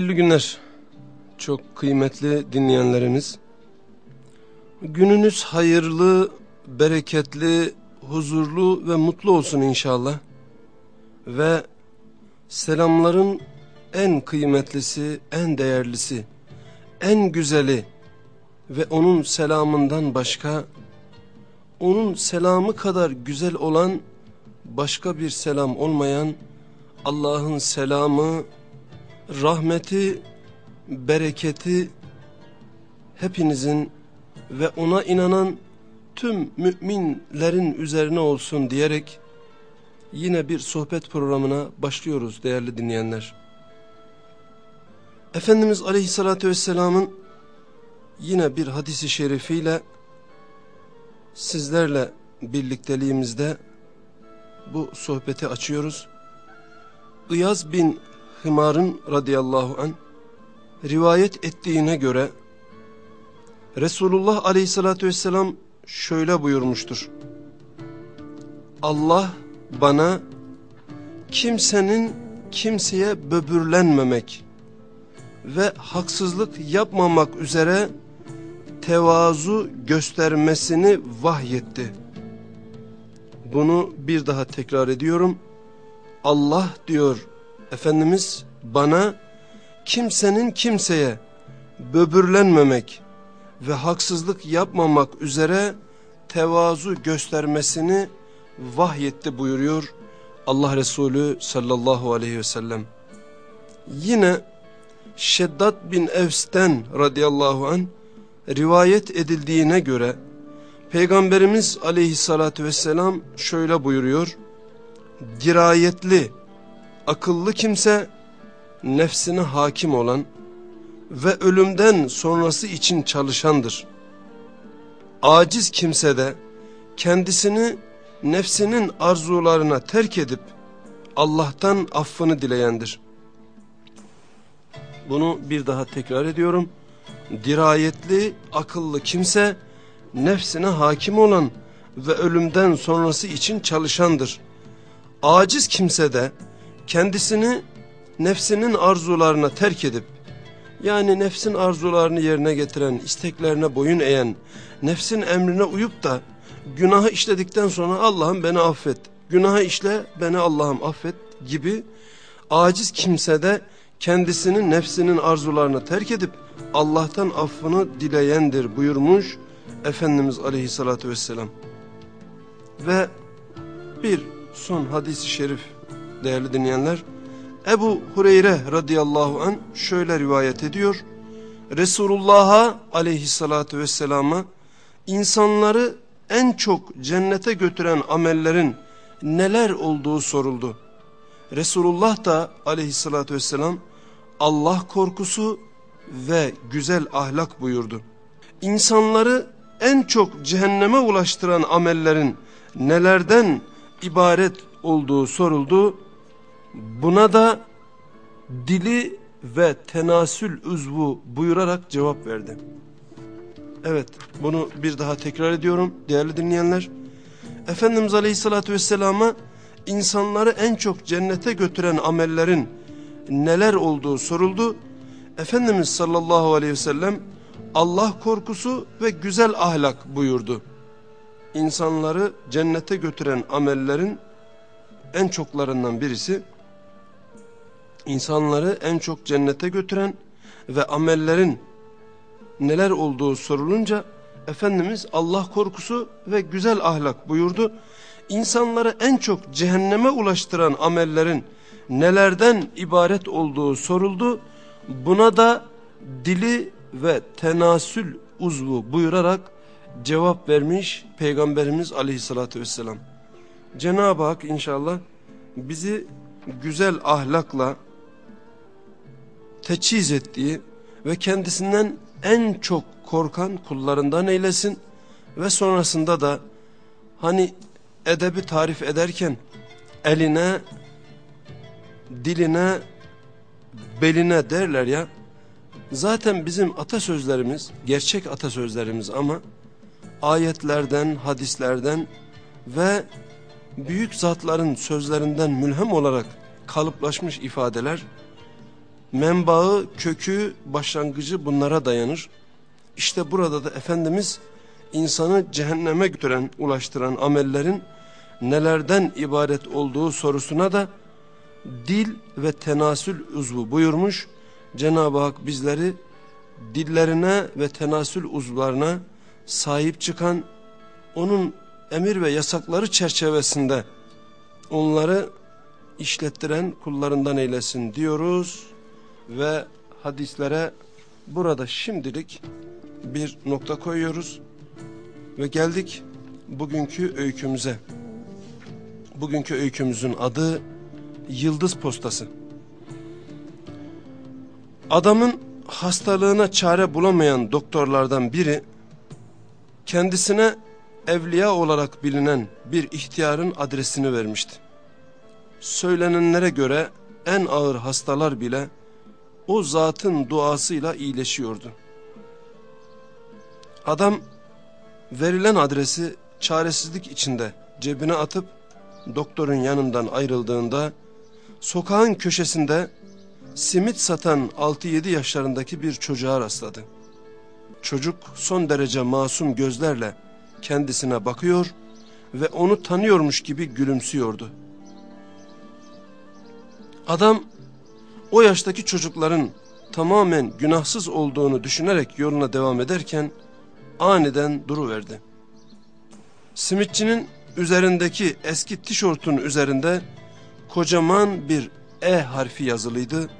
Hayırlı günler çok kıymetli dinleyenlerimiz. Gününüz hayırlı, bereketli, huzurlu ve mutlu olsun inşallah. Ve selamların en kıymetlisi, en değerlisi, en güzeli ve onun selamından başka, onun selamı kadar güzel olan başka bir selam olmayan Allah'ın selamı, rahmeti, bereketi hepinizin ve ona inanan tüm müminlerin üzerine olsun diyerek yine bir sohbet programına başlıyoruz değerli dinleyenler. Efendimiz Aleyhisselatü Vesselam'ın yine bir hadisi şerifiyle sizlerle birlikteliğimizde bu sohbeti açıyoruz. İyaz bin Hımar'ın radıyallahu an rivayet ettiğine göre Resulullah aleyhissalatü vesselam şöyle buyurmuştur. Allah bana kimsenin kimseye böbürlenmemek ve haksızlık yapmamak üzere tevazu göstermesini vahyetti. Bunu bir daha tekrar ediyorum. Allah diyor Efendimiz bana kimsenin kimseye böbürlenmemek ve haksızlık yapmamak üzere tevazu göstermesini vahyetti buyuruyor Allah Resulü sallallahu aleyhi ve sellem. Yine Şeddat bin Evs'ten radıyallahu an rivayet edildiğine göre Peygamberimiz aleyhissalatü vesselam şöyle buyuruyor. Dirayetli, akıllı kimse nefsine hakim olan ve ölümden sonrası için çalışandır. Aciz kimse de kendisini nefsinin arzularına terk edip Allah'tan affını dileyendir. Bunu bir daha tekrar ediyorum. Dirayetli, akıllı kimse nefsine hakim olan ve ölümden sonrası için çalışandır. Aciz kimse de kendisini nefsinin arzularına terk edip yani nefsin arzularını yerine getiren, isteklerine boyun eğen, nefsin emrine uyup da günahı işledikten sonra Allah'ım beni affet, günahı işle beni Allah'ım affet gibi aciz kimse de kendisinin nefsinin arzularını terk edip Allah'tan affını dileyendir buyurmuş Efendimiz Aleyhisselatü Vesselam. Ve bir son hadisi şerif değerli dinleyenler. Ebu Hureyre radıyallahu an şöyle rivayet ediyor. Resulullah'a aleyhissalatü vesselama insanları en çok cennete götüren amellerin neler olduğu soruldu. Resulullah da aleyhissalatü vesselam Allah korkusu ve güzel ahlak buyurdu. İnsanları en çok cehenneme ulaştıran amellerin nelerden ibaret olduğu soruldu. Buna da dili ve tenasül uzvu buyurarak cevap verdi. Evet bunu bir daha tekrar ediyorum değerli dinleyenler. Efendimiz Aleyhisselatü Vesselam'a insanları en çok cennete götüren amellerin neler olduğu soruldu. Efendimiz sallallahu aleyhi ve sellem Allah korkusu ve güzel ahlak buyurdu. İnsanları cennete götüren amellerin en çoklarından birisi insanları en çok cennete götüren ve amellerin neler olduğu sorulunca Efendimiz Allah korkusu ve güzel ahlak buyurdu. İnsanları en çok cehenneme ulaştıran amellerin nelerden ibaret olduğu soruldu. Buna da dili ve tenasül uzvu buyurarak cevap vermiş Peygamberimiz aleyhissalatü vesselam. Cenab-ı Hak inşallah bizi güzel ahlakla teçhiz ettiği ve kendisinden en çok korkan kullarından eylesin. Ve sonrasında da hani edebi tarif ederken eline, diline, beline derler ya. Zaten bizim atasözlerimiz gerçek atasözlerimiz ama ayetlerden, hadislerden ve büyük zatların sözlerinden mülhem olarak kalıplaşmış ifadeler menbaı, kökü, başlangıcı bunlara dayanır. İşte burada da Efendimiz insanı cehenneme götüren, ulaştıran amellerin nelerden ibaret olduğu sorusuna da dil ve tenasül uzvu buyurmuş. Cenab-ı Hak bizleri dillerine ve tenasül uzvlarına sahip çıkan, onun emir ve yasakları çerçevesinde onları işlettiren kullarından eylesin diyoruz ve hadislere burada şimdilik bir nokta koyuyoruz ve geldik bugünkü öykümüze. Bugünkü öykümüzün adı Yıldız Postası. Adamın hastalığına çare bulamayan doktorlardan biri kendisine evliya olarak bilinen bir ihtiyarın adresini vermişti. Söylenenlere göre en ağır hastalar bile o zatın duasıyla iyileşiyordu. Adam verilen adresi çaresizlik içinde cebine atıp doktorun yanından ayrıldığında sokağın köşesinde simit satan 6-7 yaşlarındaki bir çocuğa rastladı. Çocuk son derece masum gözlerle kendisine bakıyor ve onu tanıyormuş gibi gülümsüyordu. Adam o yaştaki çocukların tamamen günahsız olduğunu düşünerek yoluna devam ederken aniden duruverdi. Simitçinin üzerindeki eski tişörtün üzerinde kocaman bir E harfi yazılıydı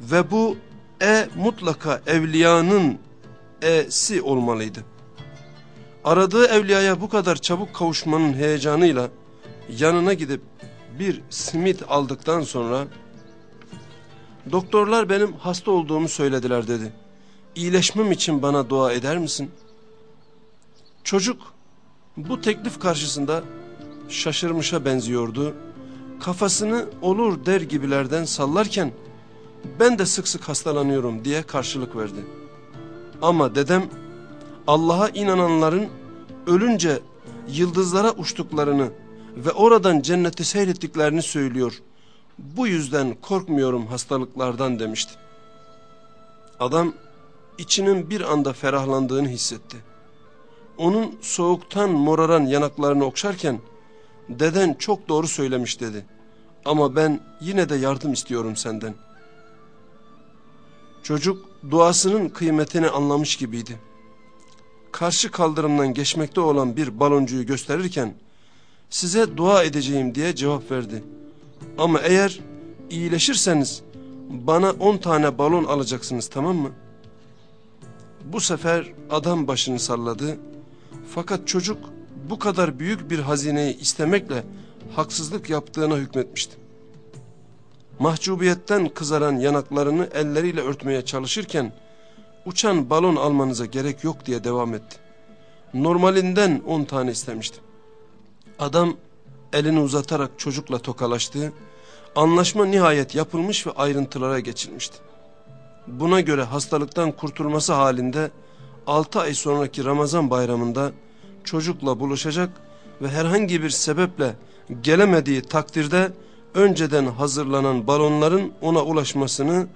ve bu E mutlaka evliyanın E'si olmalıydı. Aradığı evliyaya bu kadar çabuk kavuşmanın heyecanıyla yanına gidip bir simit aldıktan sonra doktorlar benim hasta olduğumu söylediler dedi. İyileşmem için bana dua eder misin? Çocuk bu teklif karşısında şaşırmışa benziyordu. Kafasını olur der gibilerden sallarken ben de sık sık hastalanıyorum diye karşılık verdi. Ama dedem Allah'a inananların ölünce yıldızlara uçtuklarını ve oradan cenneti seyrettiklerini söylüyor. Bu yüzden korkmuyorum hastalıklardan demişti. Adam içinin bir anda ferahlandığını hissetti. Onun soğuktan moraran yanaklarını okşarken deden çok doğru söylemiş dedi. Ama ben yine de yardım istiyorum senden. Çocuk duasının kıymetini anlamış gibiydi. Karşı kaldırımdan geçmekte olan bir baloncuyu gösterirken size dua edeceğim diye cevap verdi. Ama eğer iyileşirseniz bana on tane balon alacaksınız tamam mı? Bu sefer adam başını salladı. Fakat çocuk bu kadar büyük bir hazineyi istemekle haksızlık yaptığına hükmetmişti. Mahcubiyetten kızaran yanaklarını elleriyle örtmeye çalışırken uçan balon almanıza gerek yok diye devam etti. Normalinden on tane istemişti. Adam elini uzatarak çocukla tokalaştı. Anlaşma nihayet yapılmış ve ayrıntılara geçilmişti. Buna göre hastalıktan kurtulması halinde 6 ay sonraki Ramazan bayramında çocukla buluşacak ve herhangi bir sebeple gelemediği takdirde önceden hazırlanan balonların ona ulaşmasını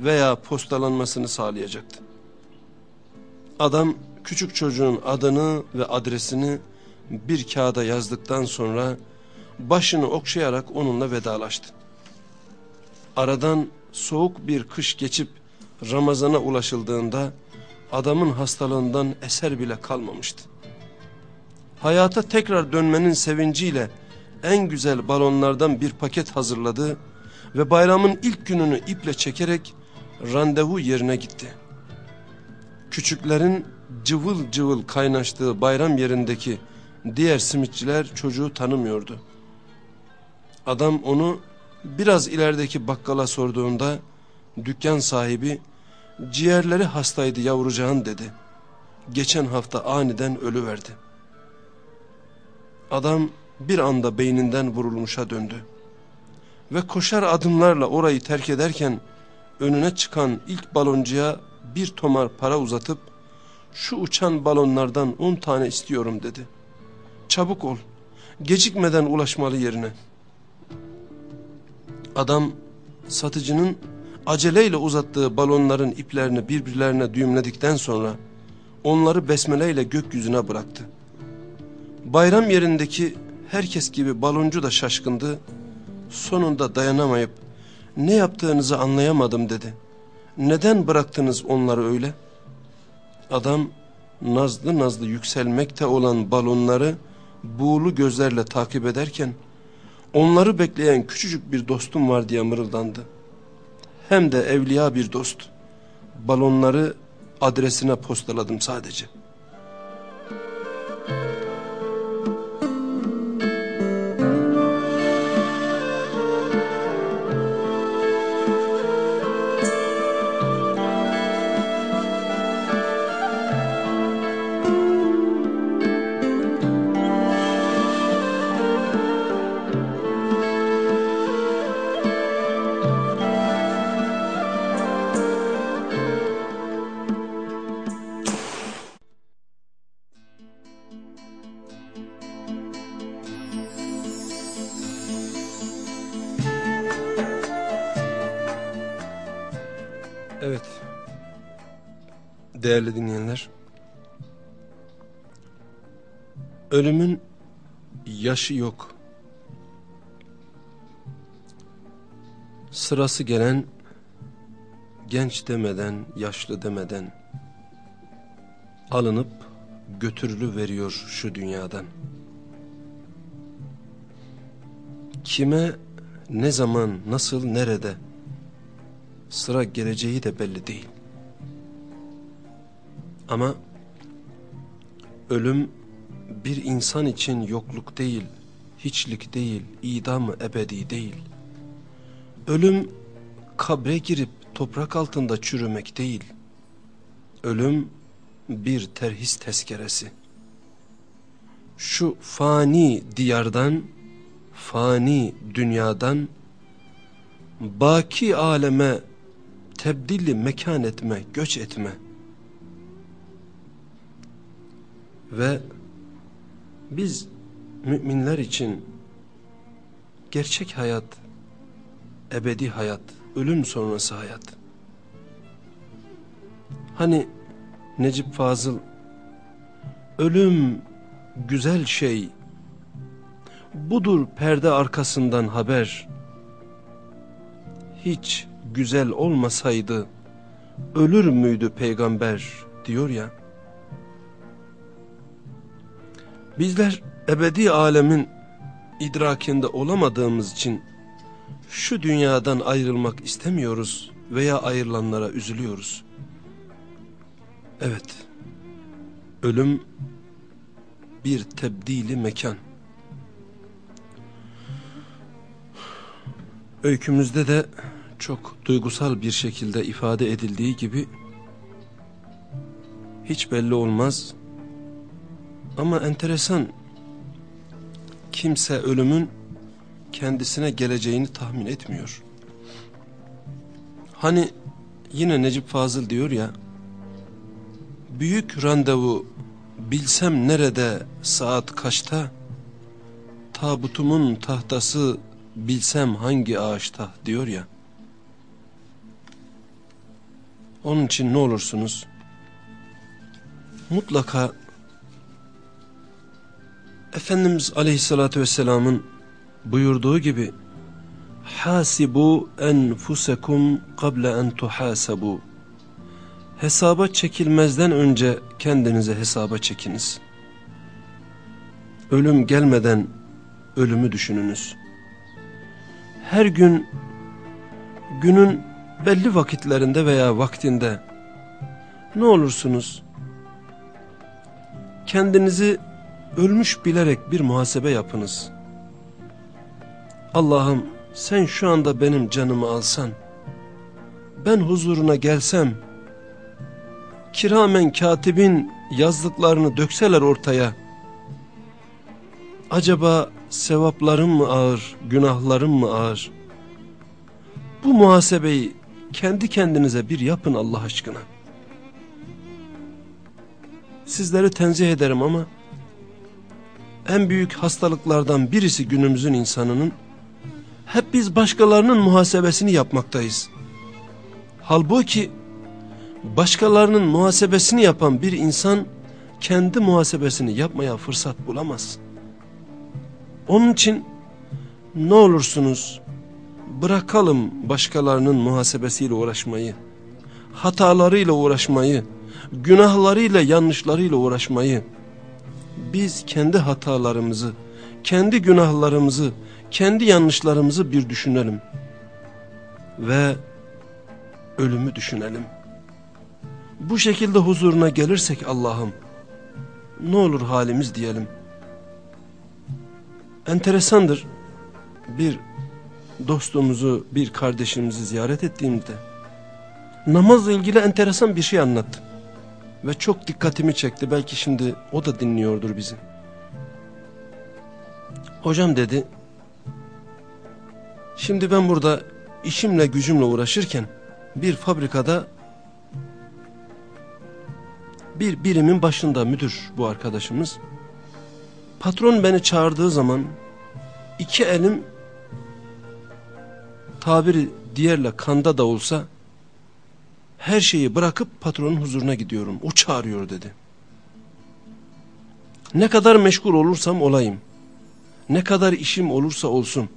veya postalanmasını sağlayacaktı. Adam küçük çocuğun adını ve adresini bir kağıda yazdıktan sonra başını okşayarak onunla vedalaştı. Aradan soğuk bir kış geçip Ramazan'a ulaşıldığında adamın hastalığından eser bile kalmamıştı. Hayata tekrar dönmenin sevinciyle en güzel balonlardan bir paket hazırladı ve bayramın ilk gününü iple çekerek randevu yerine gitti. Küçüklerin cıvıl cıvıl kaynaştığı bayram yerindeki diğer simitçiler çocuğu tanımıyordu. Adam onu biraz ilerideki bakkala sorduğunda dükkan sahibi ciğerleri hastaydı yavrucağın dedi. Geçen hafta aniden ölüverdi. Adam bir anda beyninden vurulmuşa döndü. Ve koşar adımlarla orayı terk ederken önüne çıkan ilk baloncuya bir tomar para uzatıp şu uçan balonlardan on tane istiyorum dedi. Çabuk ol gecikmeden ulaşmalı yerine. Adam satıcının aceleyle uzattığı balonların iplerini birbirlerine düğümledikten sonra onları besmeleyle gökyüzüne bıraktı. Bayram yerindeki herkes gibi baloncu da şaşkındı. Sonunda dayanamayıp ne yaptığınızı anlayamadım dedi. Neden bıraktınız onları öyle? Adam nazlı nazlı yükselmekte olan balonları buğulu gözlerle takip ederken onları bekleyen küçücük bir dostum var diye mırıldandı. Hem de evliya bir dost. Balonları adresine postaladım sadece. Ölümün yaşı yok. Sırası gelen genç demeden, yaşlı demeden alınıp götürülü veriyor şu dünyadan. Kime, ne zaman, nasıl, nerede sıra geleceği de belli değil. Ama ölüm bir insan için yokluk değil, hiçlik değil, idam ebedi değil. Ölüm kabre girip toprak altında çürümek değil. Ölüm bir terhis tezkeresi. Şu fani diyardan, fani dünyadan, baki aleme tebdilli mekan etme, göç etme. Ve biz müminler için gerçek hayat, ebedi hayat, ölüm sonrası hayat. Hani Necip Fazıl, ölüm güzel şey, budur perde arkasından haber. Hiç güzel olmasaydı, ölür müydü peygamber diyor ya. Bizler ebedi alemin idrakinde olamadığımız için şu dünyadan ayrılmak istemiyoruz veya ayrılanlara üzülüyoruz. Evet, ölüm bir tebdili mekan. Öykümüzde de çok duygusal bir şekilde ifade edildiği gibi hiç belli olmaz ama enteresan kimse ölümün kendisine geleceğini tahmin etmiyor. Hani yine Necip Fazıl diyor ya büyük randevu bilsem nerede saat kaçta tabutumun tahtası bilsem hangi ağaçta diyor ya. Onun için ne olursunuz mutlaka Efendimiz Aleyhisselatü Vesselam'ın buyurduğu gibi Hasibu enfusekum kable en tuhasabu Hesaba çekilmezden önce kendinize hesaba çekiniz. Ölüm gelmeden ölümü düşününüz. Her gün günün belli vakitlerinde veya vaktinde ne olursunuz kendinizi ölmüş bilerek bir muhasebe yapınız. Allah'ım sen şu anda benim canımı alsan, ben huzuruna gelsem, kiramen katibin yazdıklarını dökseler ortaya, acaba sevaplarım mı ağır, günahlarım mı ağır? Bu muhasebeyi kendi kendinize bir yapın Allah aşkına. Sizleri tenzih ederim ama en büyük hastalıklardan birisi günümüzün insanının hep biz başkalarının muhasebesini yapmaktayız. Halbuki başkalarının muhasebesini yapan bir insan kendi muhasebesini yapmaya fırsat bulamaz. Onun için ne olursunuz bırakalım başkalarının muhasebesiyle uğraşmayı, hatalarıyla uğraşmayı, günahlarıyla yanlışlarıyla uğraşmayı. Biz kendi hatalarımızı, kendi günahlarımızı, kendi yanlışlarımızı bir düşünelim. Ve ölümü düşünelim. Bu şekilde huzuruna gelirsek Allah'ım ne olur halimiz diyelim. Enteresandır bir dostumuzu, bir kardeşimizi ziyaret ettiğimde namazla ilgili enteresan bir şey anlattı. Ve çok dikkatimi çekti. Belki şimdi o da dinliyordur bizi. Hocam dedi, şimdi ben burada işimle gücümle uğraşırken bir fabrikada bir birimin başında müdür bu arkadaşımız. Patron beni çağırdığı zaman iki elim tabiri diğerle kanda da olsa her şeyi bırakıp patronun huzuruna gidiyorum. O çağırıyor dedi. Ne kadar meşgul olursam olayım. Ne kadar işim olursa olsun.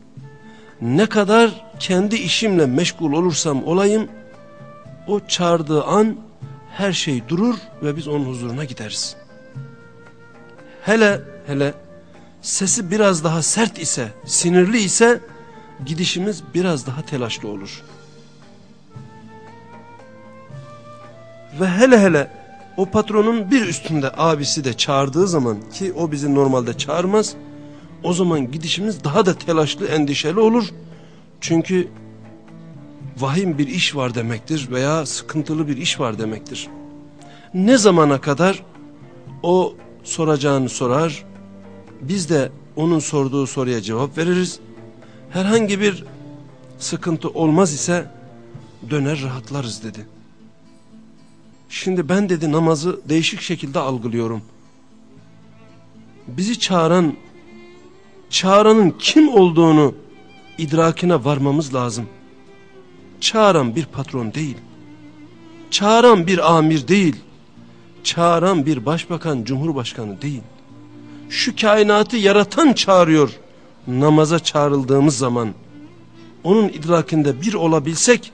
Ne kadar kendi işimle meşgul olursam olayım. O çağırdığı an her şey durur ve biz onun huzuruna gideriz. Hele hele sesi biraz daha sert ise, sinirli ise gidişimiz biraz daha telaşlı olur. Ve hele hele o patronun bir üstünde abisi de çağırdığı zaman ki o bizi normalde çağırmaz. O zaman gidişimiz daha da telaşlı endişeli olur. Çünkü vahim bir iş var demektir veya sıkıntılı bir iş var demektir. Ne zamana kadar o soracağını sorar, biz de onun sorduğu soruya cevap veririz. Herhangi bir sıkıntı olmaz ise döner rahatlarız dedi. Şimdi ben dedi namazı değişik şekilde algılıyorum. Bizi çağıran, çağıranın kim olduğunu idrakine varmamız lazım. Çağıran bir patron değil. Çağıran bir amir değil. Çağıran bir başbakan, cumhurbaşkanı değil. Şu kainatı yaratan çağırıyor. Namaza çağrıldığımız zaman onun idrakinde bir olabilsek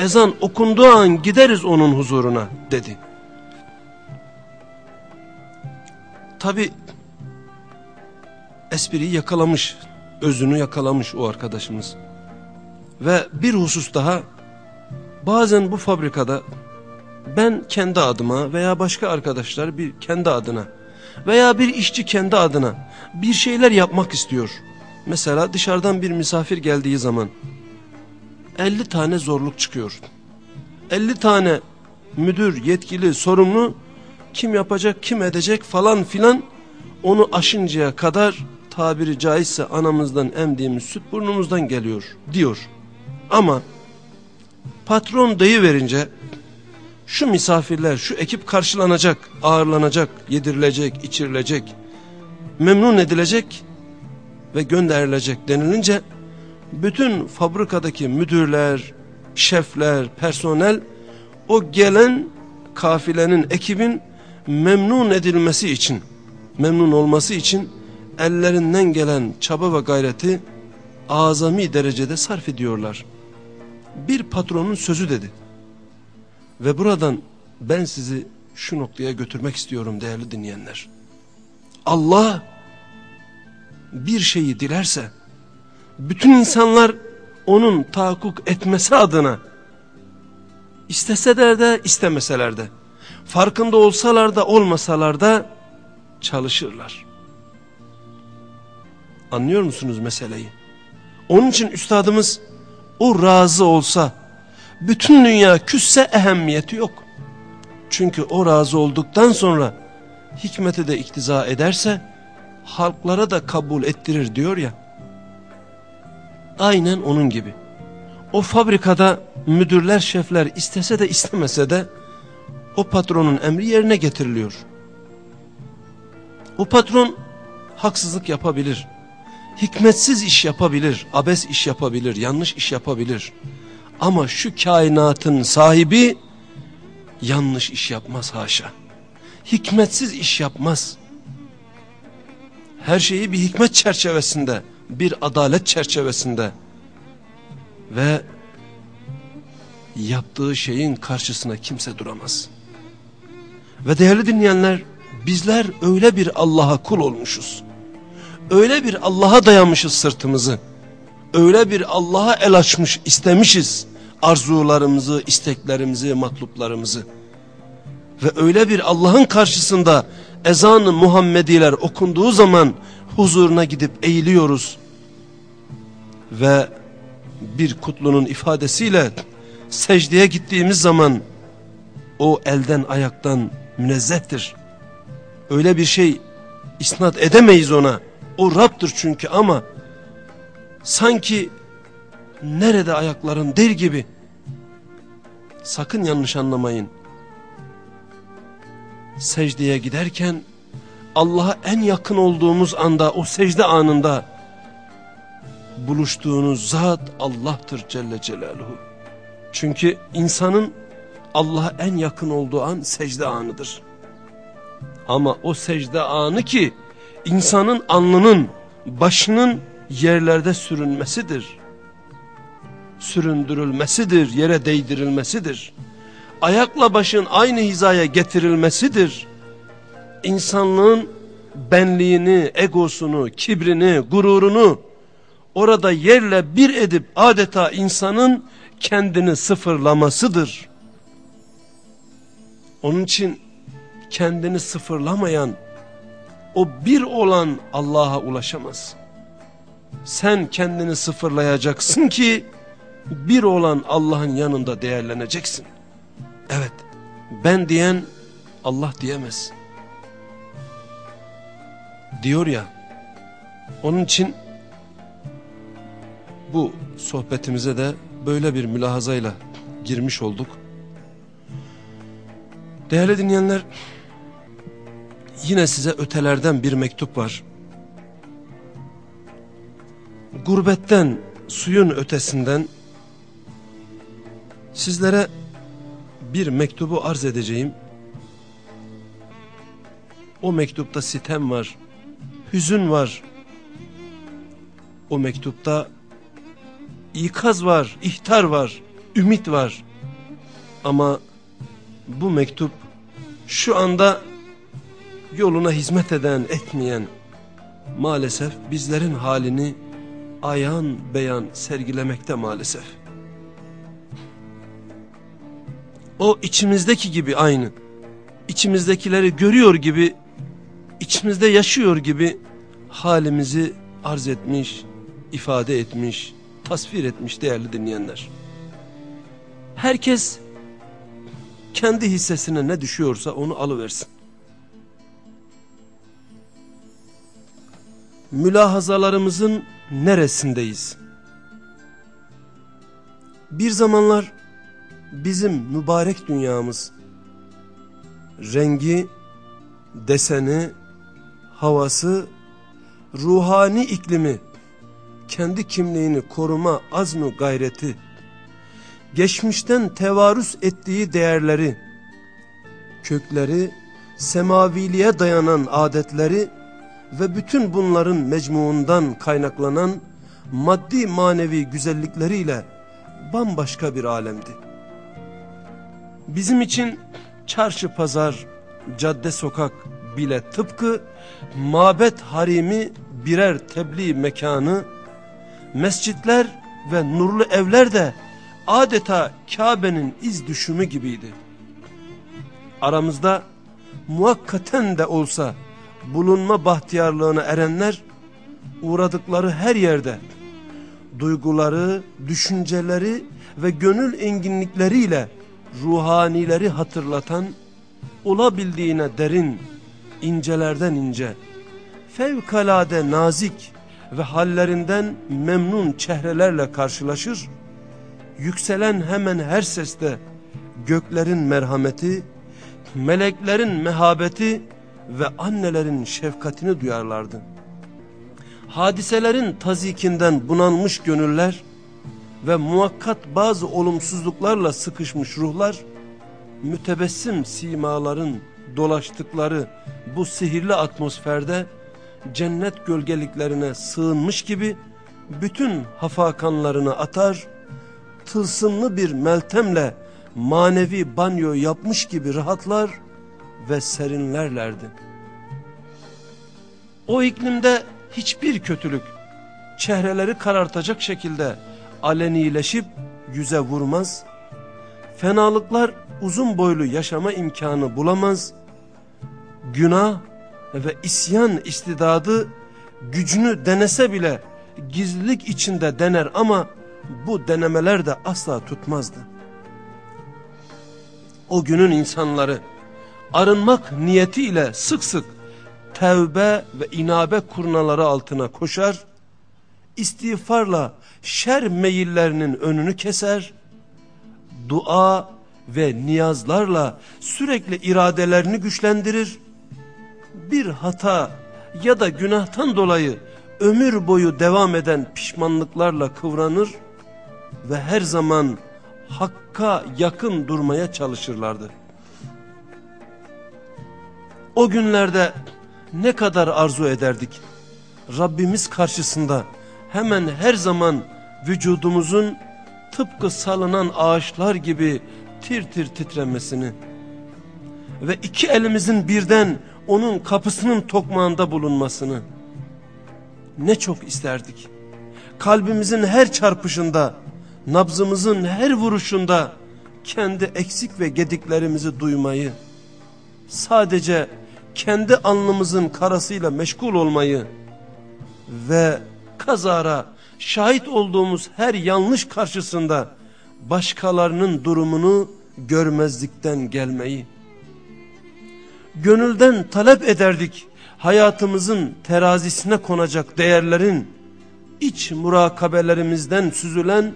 ezan okunduğu an gideriz onun huzuruna dedi. Tabi espriyi yakalamış, özünü yakalamış o arkadaşımız. Ve bir husus daha, bazen bu fabrikada ben kendi adıma veya başka arkadaşlar bir kendi adına veya bir işçi kendi adına bir şeyler yapmak istiyor. Mesela dışarıdan bir misafir geldiği zaman 50 tane zorluk çıkıyor. 50 tane müdür, yetkili, sorumlu kim yapacak, kim edecek falan filan onu aşıncaya kadar tabiri caizse anamızdan emdiğimiz süt burnumuzdan geliyor diyor. Ama patron dayı verince şu misafirler, şu ekip karşılanacak, ağırlanacak, yedirilecek, içirilecek, memnun edilecek ve gönderilecek denilince bütün fabrikadaki müdürler, şefler, personel o gelen kafilenin, ekibin memnun edilmesi için, memnun olması için ellerinden gelen çaba ve gayreti azami derecede sarf ediyorlar. Bir patronun sözü dedi. Ve buradan ben sizi şu noktaya götürmek istiyorum değerli dinleyenler. Allah bir şeyi dilerse bütün insanlar onun tahakkuk etmesi adına isteseler de istemeseler de farkında olsalar da olmasalar da çalışırlar. Anlıyor musunuz meseleyi? Onun için üstadımız o razı olsa bütün dünya küsse ehemmiyeti yok. Çünkü o razı olduktan sonra hikmete de iktiza ederse halklara da kabul ettirir diyor ya. Aynen onun gibi. O fabrikada müdürler, şefler istese de istemese de o patronun emri yerine getiriliyor. O patron haksızlık yapabilir. Hikmetsiz iş yapabilir, abes iş yapabilir, yanlış iş yapabilir. Ama şu kainatın sahibi yanlış iş yapmaz haşa. Hikmetsiz iş yapmaz. Her şeyi bir hikmet çerçevesinde, bir adalet çerçevesinde ve yaptığı şeyin karşısına kimse duramaz. Ve değerli dinleyenler bizler öyle bir Allah'a kul olmuşuz. Öyle bir Allah'a dayanmışız sırtımızı. Öyle bir Allah'a el açmış istemişiz arzularımızı, isteklerimizi, matluplarımızı. Ve öyle bir Allah'ın karşısında ezan-ı Muhammediler okunduğu zaman huzuruna gidip eğiliyoruz. Ve bir kutlunun ifadesiyle secdeye gittiğimiz zaman o elden ayaktan münezzehtir. Öyle bir şey isnat edemeyiz ona. O Rab'dır çünkü ama sanki nerede ayakların der gibi. Sakın yanlış anlamayın. Secdeye giderken Allah'a en yakın olduğumuz anda o secde anında buluştuğunuz zat Allah'tır Celle Celaluhu. Çünkü insanın Allah'a en yakın olduğu an secde anıdır. Ama o secde anı ki insanın alnının, başının yerlerde sürünmesidir. Süründürülmesidir, yere değdirilmesidir. Ayakla başın aynı hizaya getirilmesidir. İnsanlığın benliğini, egosunu, kibrini, gururunu orada yerle bir edip adeta insanın kendini sıfırlamasıdır. Onun için kendini sıfırlamayan o bir olan Allah'a ulaşamaz. Sen kendini sıfırlayacaksın ki bir olan Allah'ın yanında değerleneceksin. Evet ben diyen Allah diyemez. Diyor ya onun için bu sohbetimize de böyle bir mülahazayla girmiş olduk. Değerli dinleyenler yine size ötelerden bir mektup var. Gurbetten, suyun ötesinden sizlere bir mektubu arz edeceğim. O mektupta sitem var, hüzün var. O mektupta ikaz var, ihtar var, ümit var. Ama bu mektup şu anda yoluna hizmet eden, etmeyen maalesef bizlerin halini ayan beyan sergilemekte maalesef. O içimizdeki gibi aynı. İçimizdekileri görüyor gibi, içimizde yaşıyor gibi halimizi arz etmiş, ifade etmiş, tasvir etmiş değerli dinleyenler. Herkes kendi hissesine ne düşüyorsa onu alıversin. Mülahazalarımızın neresindeyiz? Bir zamanlar bizim mübarek dünyamız rengi, deseni, havası, ruhani iklimi, kendi kimliğini koruma azmi gayreti, geçmişten tevarüs ettiği değerleri, kökleri, semaviliğe dayanan adetleri ve bütün bunların mecmuundan kaynaklanan maddi manevi güzellikleriyle bambaşka bir alemdi. Bizim için çarşı pazar, cadde sokak bile tıpkı mabet harimi birer tebliğ mekanı, mescitler ve nurlu evler de adeta Kabe'nin iz düşümü gibiydi. Aramızda muhakkaten de olsa bulunma bahtiyarlığına erenler uğradıkları her yerde duyguları, düşünceleri ve gönül enginlikleriyle ruhanileri hatırlatan olabildiğine derin, incelerden ince, fevkalade nazik ve hallerinden memnun çehrelerle karşılaşır yükselen hemen her seste göklerin merhameti, meleklerin mehabeti ve annelerin şefkatini duyarlardı. Hadiselerin tazikinden bunalmış gönüller, ve muhakkat bazı olumsuzluklarla sıkışmış ruhlar, mütebessim simaların dolaştıkları bu sihirli atmosferde cennet gölgeliklerine sığınmış gibi bütün hafakanlarını atar, tılsımlı bir meltemle manevi banyo yapmış gibi rahatlar ve serinlerlerdi. O iklimde hiçbir kötülük çehreleri karartacak şekilde alenileşip yüze vurmaz, fenalıklar uzun boylu yaşama imkanı bulamaz, günah ve isyan istidadı gücünü denese bile gizlilik içinde dener ama bu denemeler de asla tutmazdı. O günün insanları arınmak niyetiyle sık sık tevbe ve inabe kurnaları altına koşar, istiğfarla şer meyillerinin önünü keser, dua ve niyazlarla sürekli iradelerini güçlendirir, bir hata ya da günahtan dolayı ömür boyu devam eden pişmanlıklarla kıvranır ve her zaman hakka yakın durmaya çalışırlardı. O günlerde ne kadar arzu ederdik. Rabbimiz karşısında hemen her zaman vücudumuzun tıpkı salınan ağaçlar gibi tir tir titremesini ve iki elimizin birden onun kapısının tokmağında bulunmasını ne çok isterdik. Kalbimizin her çarpışında, nabzımızın her vuruşunda kendi eksik ve gediklerimizi duymayı, sadece kendi alnımızın karasıyla meşgul olmayı ve kazara şahit olduğumuz her yanlış karşısında başkalarının durumunu görmezlikten gelmeyi. Gönülden talep ederdik hayatımızın terazisine konacak değerlerin iç murakabelerimizden süzülen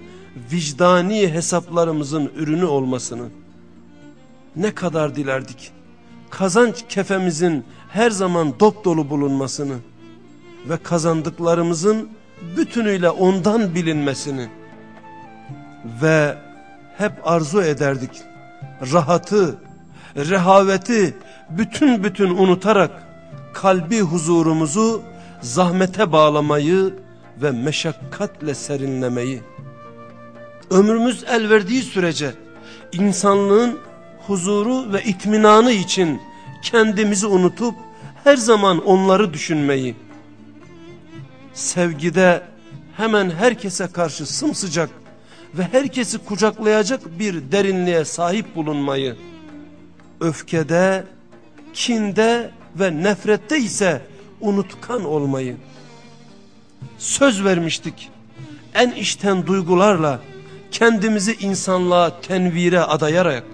vicdani hesaplarımızın ürünü olmasını. Ne kadar dilerdik kazanç kefemizin her zaman dop dolu bulunmasını ve kazandıklarımızın bütünüyle ondan bilinmesini ve hep arzu ederdik. Rahatı, rehaveti bütün bütün unutarak kalbi huzurumuzu zahmete bağlamayı ve meşakkatle serinlemeyi. Ömrümüz el verdiği sürece insanlığın huzuru ve itminanı için kendimizi unutup her zaman onları düşünmeyi, sevgide hemen herkese karşı sımsıcak ve herkesi kucaklayacak bir derinliğe sahip bulunmayı, öfkede, kinde ve nefrette ise unutkan olmayı, söz vermiştik en içten duygularla kendimizi insanlığa tenvire adayarak,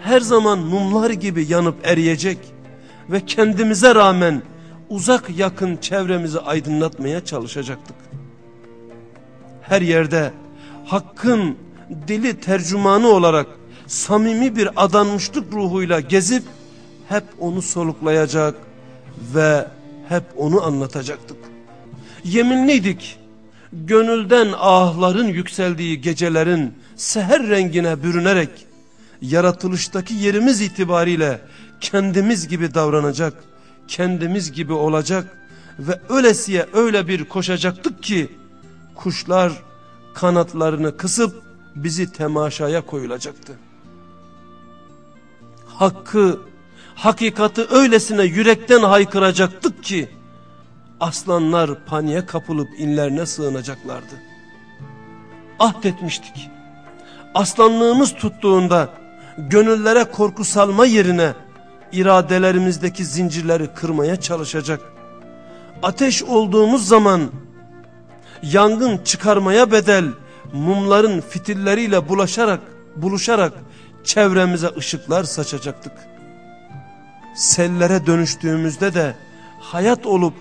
her zaman mumlar gibi yanıp eriyecek ve kendimize rağmen uzak yakın çevremizi aydınlatmaya çalışacaktık. Her yerde hakkın dili tercümanı olarak samimi bir adanmışlık ruhuyla gezip hep onu soluklayacak ve hep onu anlatacaktık. Yeminliydik gönülden ahların yükseldiği gecelerin seher rengine bürünerek yaratılıştaki yerimiz itibariyle kendimiz gibi davranacak, kendimiz gibi olacak ve öylesiye öyle bir koşacaktık ki kuşlar kanatlarını kısıp bizi temaşaya koyulacaktı. Hakkı, hakikati öylesine yürekten haykıracaktık ki aslanlar paniğe kapılıp inlerine sığınacaklardı. Ahdetmiştik. Aslanlığımız tuttuğunda gönüllere korku salma yerine iradelerimizdeki zincirleri kırmaya çalışacak. Ateş olduğumuz zaman yangın çıkarmaya bedel mumların fitilleriyle bulaşarak, buluşarak çevremize ışıklar saçacaktık. Sellere dönüştüğümüzde de hayat olup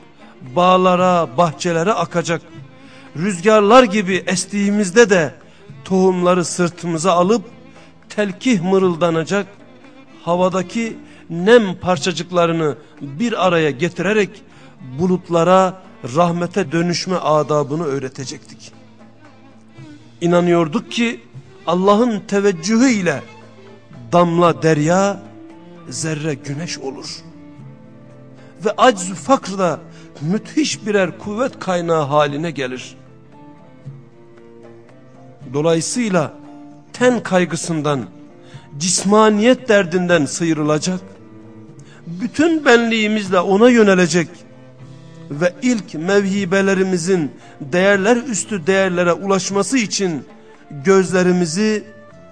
bağlara, bahçelere akacak. Rüzgarlar gibi estiğimizde de tohumları sırtımıza alıp telkih mırıldanacak, havadaki nem parçacıklarını bir araya getirerek bulutlara rahmete dönüşme adabını öğretecektik. İnanıyorduk ki Allah'ın teveccühü ile damla derya, zerre güneş olur. Ve acz fakr da müthiş birer kuvvet kaynağı haline gelir. Dolayısıyla ten kaygısından, cismaniyet derdinden sıyrılacak, bütün benliğimizle ona yönelecek ve ilk mevhibelerimizin değerler üstü değerlere ulaşması için gözlerimizi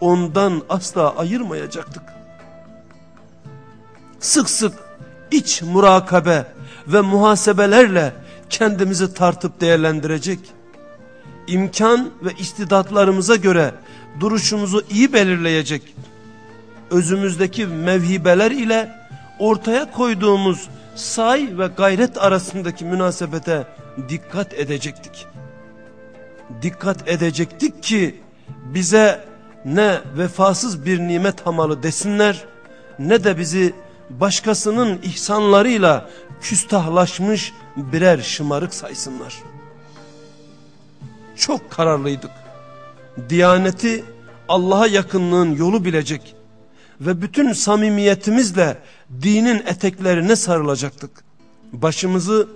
ondan asla ayırmayacaktık. Sık sık iç murakabe ve muhasebelerle kendimizi tartıp değerlendirecek, imkan ve istidatlarımıza göre duruşumuzu iyi belirleyecek, özümüzdeki mevhibeler ile ortaya koyduğumuz say ve gayret arasındaki münasebete dikkat edecektik. Dikkat edecektik ki bize ne vefasız bir nimet hamalı desinler ne de bizi başkasının ihsanlarıyla küstahlaşmış birer şımarık saysınlar. Çok kararlıydık. Diyaneti Allah'a yakınlığın yolu bilecek ve bütün samimiyetimizle dinin eteklerine sarılacaktık. Başımızı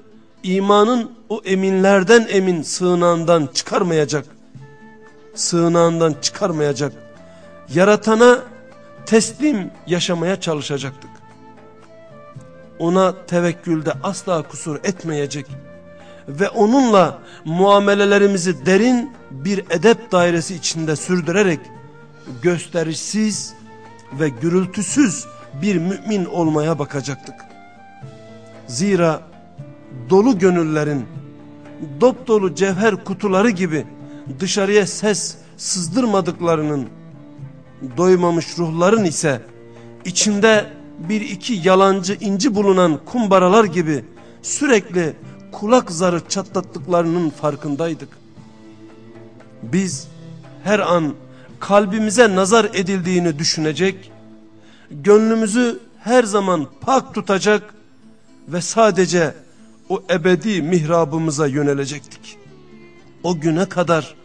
imanın o eminlerden emin sığınağından çıkarmayacak, sığınağından çıkarmayacak, yaratana teslim yaşamaya çalışacaktık. Ona tevekkülde asla kusur etmeyecek ve onunla muamelelerimizi derin bir edep dairesi içinde sürdürerek gösterişsiz ve gürültüsüz bir mümin olmaya bakacaktık. Zira dolu gönüllerin dop dolu cevher kutuları gibi dışarıya ses sızdırmadıklarının doymamış ruhların ise içinde bir iki yalancı inci bulunan kumbaralar gibi sürekli kulak zarı çatlattıklarının farkındaydık. Biz her an kalbimize nazar edildiğini düşünecek, gönlümüzü her zaman pak tutacak ve sadece o ebedi mihrabımıza yönelecektik. O güne kadar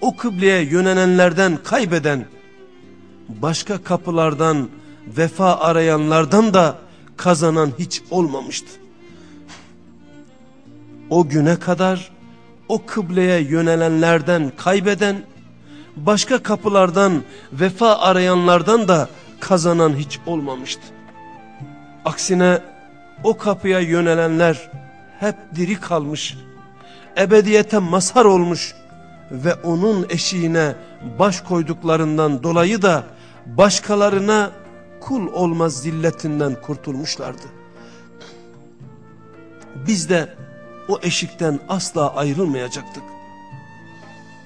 o kıbleye yönelenlerden kaybeden, başka kapılardan vefa arayanlardan da kazanan hiç olmamıştı. O güne kadar o kıbleye yönelenlerden kaybeden, başka kapılardan vefa arayanlardan da kazanan hiç olmamıştı. Aksine o kapıya yönelenler hep diri kalmış, ebediyete mazhar olmuş ve onun eşiğine baş koyduklarından dolayı da başkalarına kul olmaz zilletinden kurtulmuşlardı. Biz de o eşikten asla ayrılmayacaktık.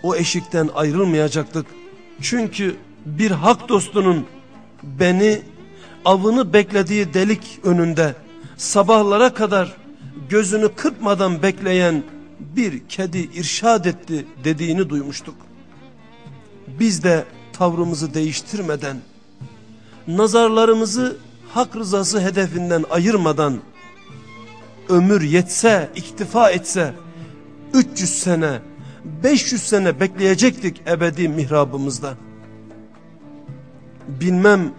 O eşikten ayrılmayacaktık. Çünkü bir hak dostunun beni avını beklediği delik önünde sabahlara kadar gözünü kırpmadan bekleyen bir kedi irşad etti dediğini duymuştuk. Biz de tavrımızı değiştirmeden, nazarlarımızı hak rızası hedefinden ayırmadan, ömür yetse, iktifa etse, 300 sene, 500 sene bekleyecektik ebedi mihrabımızda. Bilmem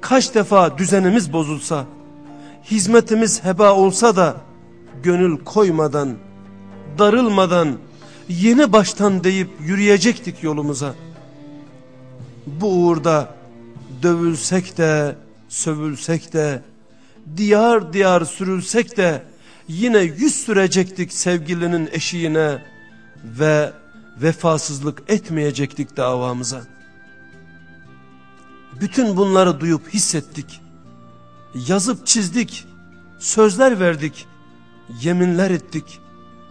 kaç defa düzenimiz bozulsa, hizmetimiz heba olsa da, gönül koymadan, darılmadan, yeni baştan deyip yürüyecektik yolumuza. Bu uğurda dövülsek de, sövülsek de, diyar diyar sürülsek de, yine yüz sürecektik sevgilinin eşiğine ve vefasızlık etmeyecektik davamıza. Bütün bunları duyup hissettik. Yazıp çizdik, sözler verdik, yeminler ettik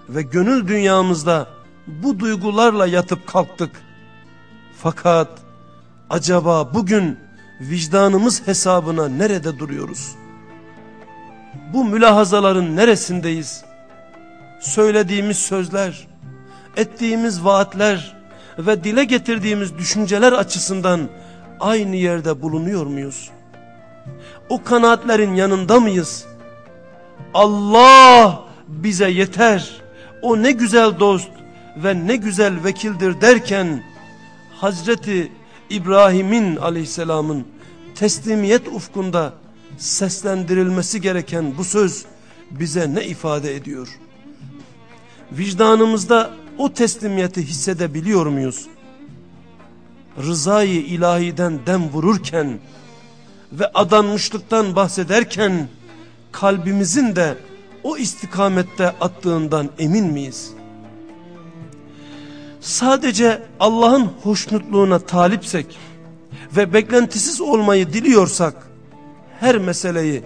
ve gönül dünyamızda bu duygularla yatıp kalktık. Fakat acaba bugün vicdanımız hesabına nerede duruyoruz? Bu mülahazaların neresindeyiz? Söylediğimiz sözler, ettiğimiz vaatler ve dile getirdiğimiz düşünceler açısından aynı yerde bulunuyor muyuz? O kanaatlerin yanında mıyız? Allah bize yeter. O ne güzel dost ve ne güzel vekildir derken Hazreti İbrahim'in aleyhisselamın teslimiyet ufkunda seslendirilmesi gereken bu söz bize ne ifade ediyor? Vicdanımızda o teslimiyeti hissedebiliyor muyuz? Rızayı ilahiden dem vururken ve adanmışlıktan bahsederken kalbimizin de o istikamette attığından emin miyiz? Sadece Allah'ın hoşnutluğuna talipsek ve beklentisiz olmayı diliyorsak her meseleyi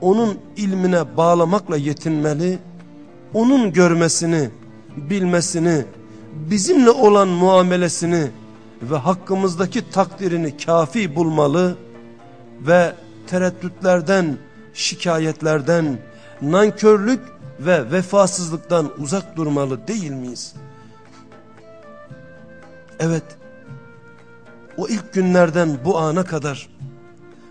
onun ilmine bağlamakla yetinmeli, onun görmesini, bilmesini, bizimle olan muamelesini ve hakkımızdaki takdirini kafi bulmalı ve tereddütlerden, şikayetlerden, nankörlük ve vefasızlıktan uzak durmalı değil miyiz? Evet, o ilk günlerden bu ana kadar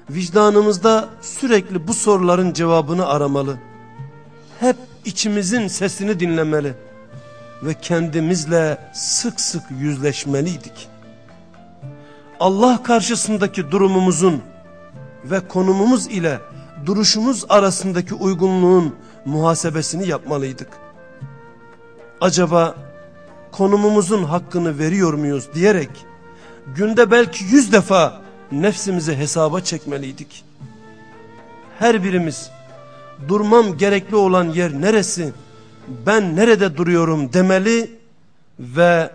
vicdanımızda sürekli bu soruların cevabını aramalı. Hep içimizin sesini dinlemeli ve kendimizle sık sık yüzleşmeliydik. Allah karşısındaki durumumuzun ve konumumuz ile duruşumuz arasındaki uygunluğun muhasebesini yapmalıydık. Acaba konumumuzun hakkını veriyor muyuz diyerek günde belki yüz defa nefsimizi hesaba çekmeliydik. Her birimiz durmam gerekli olan yer neresi, ben nerede duruyorum demeli ve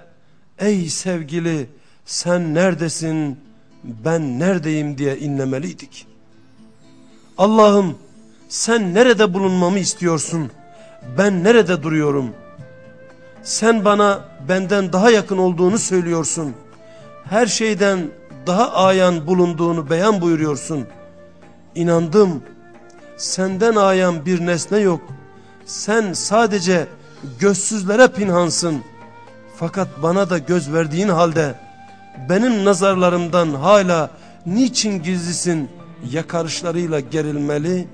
ey sevgili sen neredesin, ben neredeyim diye inlemeliydik. Allah'ım sen nerede bulunmamı istiyorsun, ben nerede duruyorum? Sen bana benden daha yakın olduğunu söylüyorsun. Her şeyden daha ayan bulunduğunu beyan buyuruyorsun. İnandım. Senden ayan bir nesne yok. Sen sadece gözsüzlere pinhansın. Fakat bana da göz verdiğin halde benim nazarlarımdan hala niçin gizlisin yakarışlarıyla gerilmeli,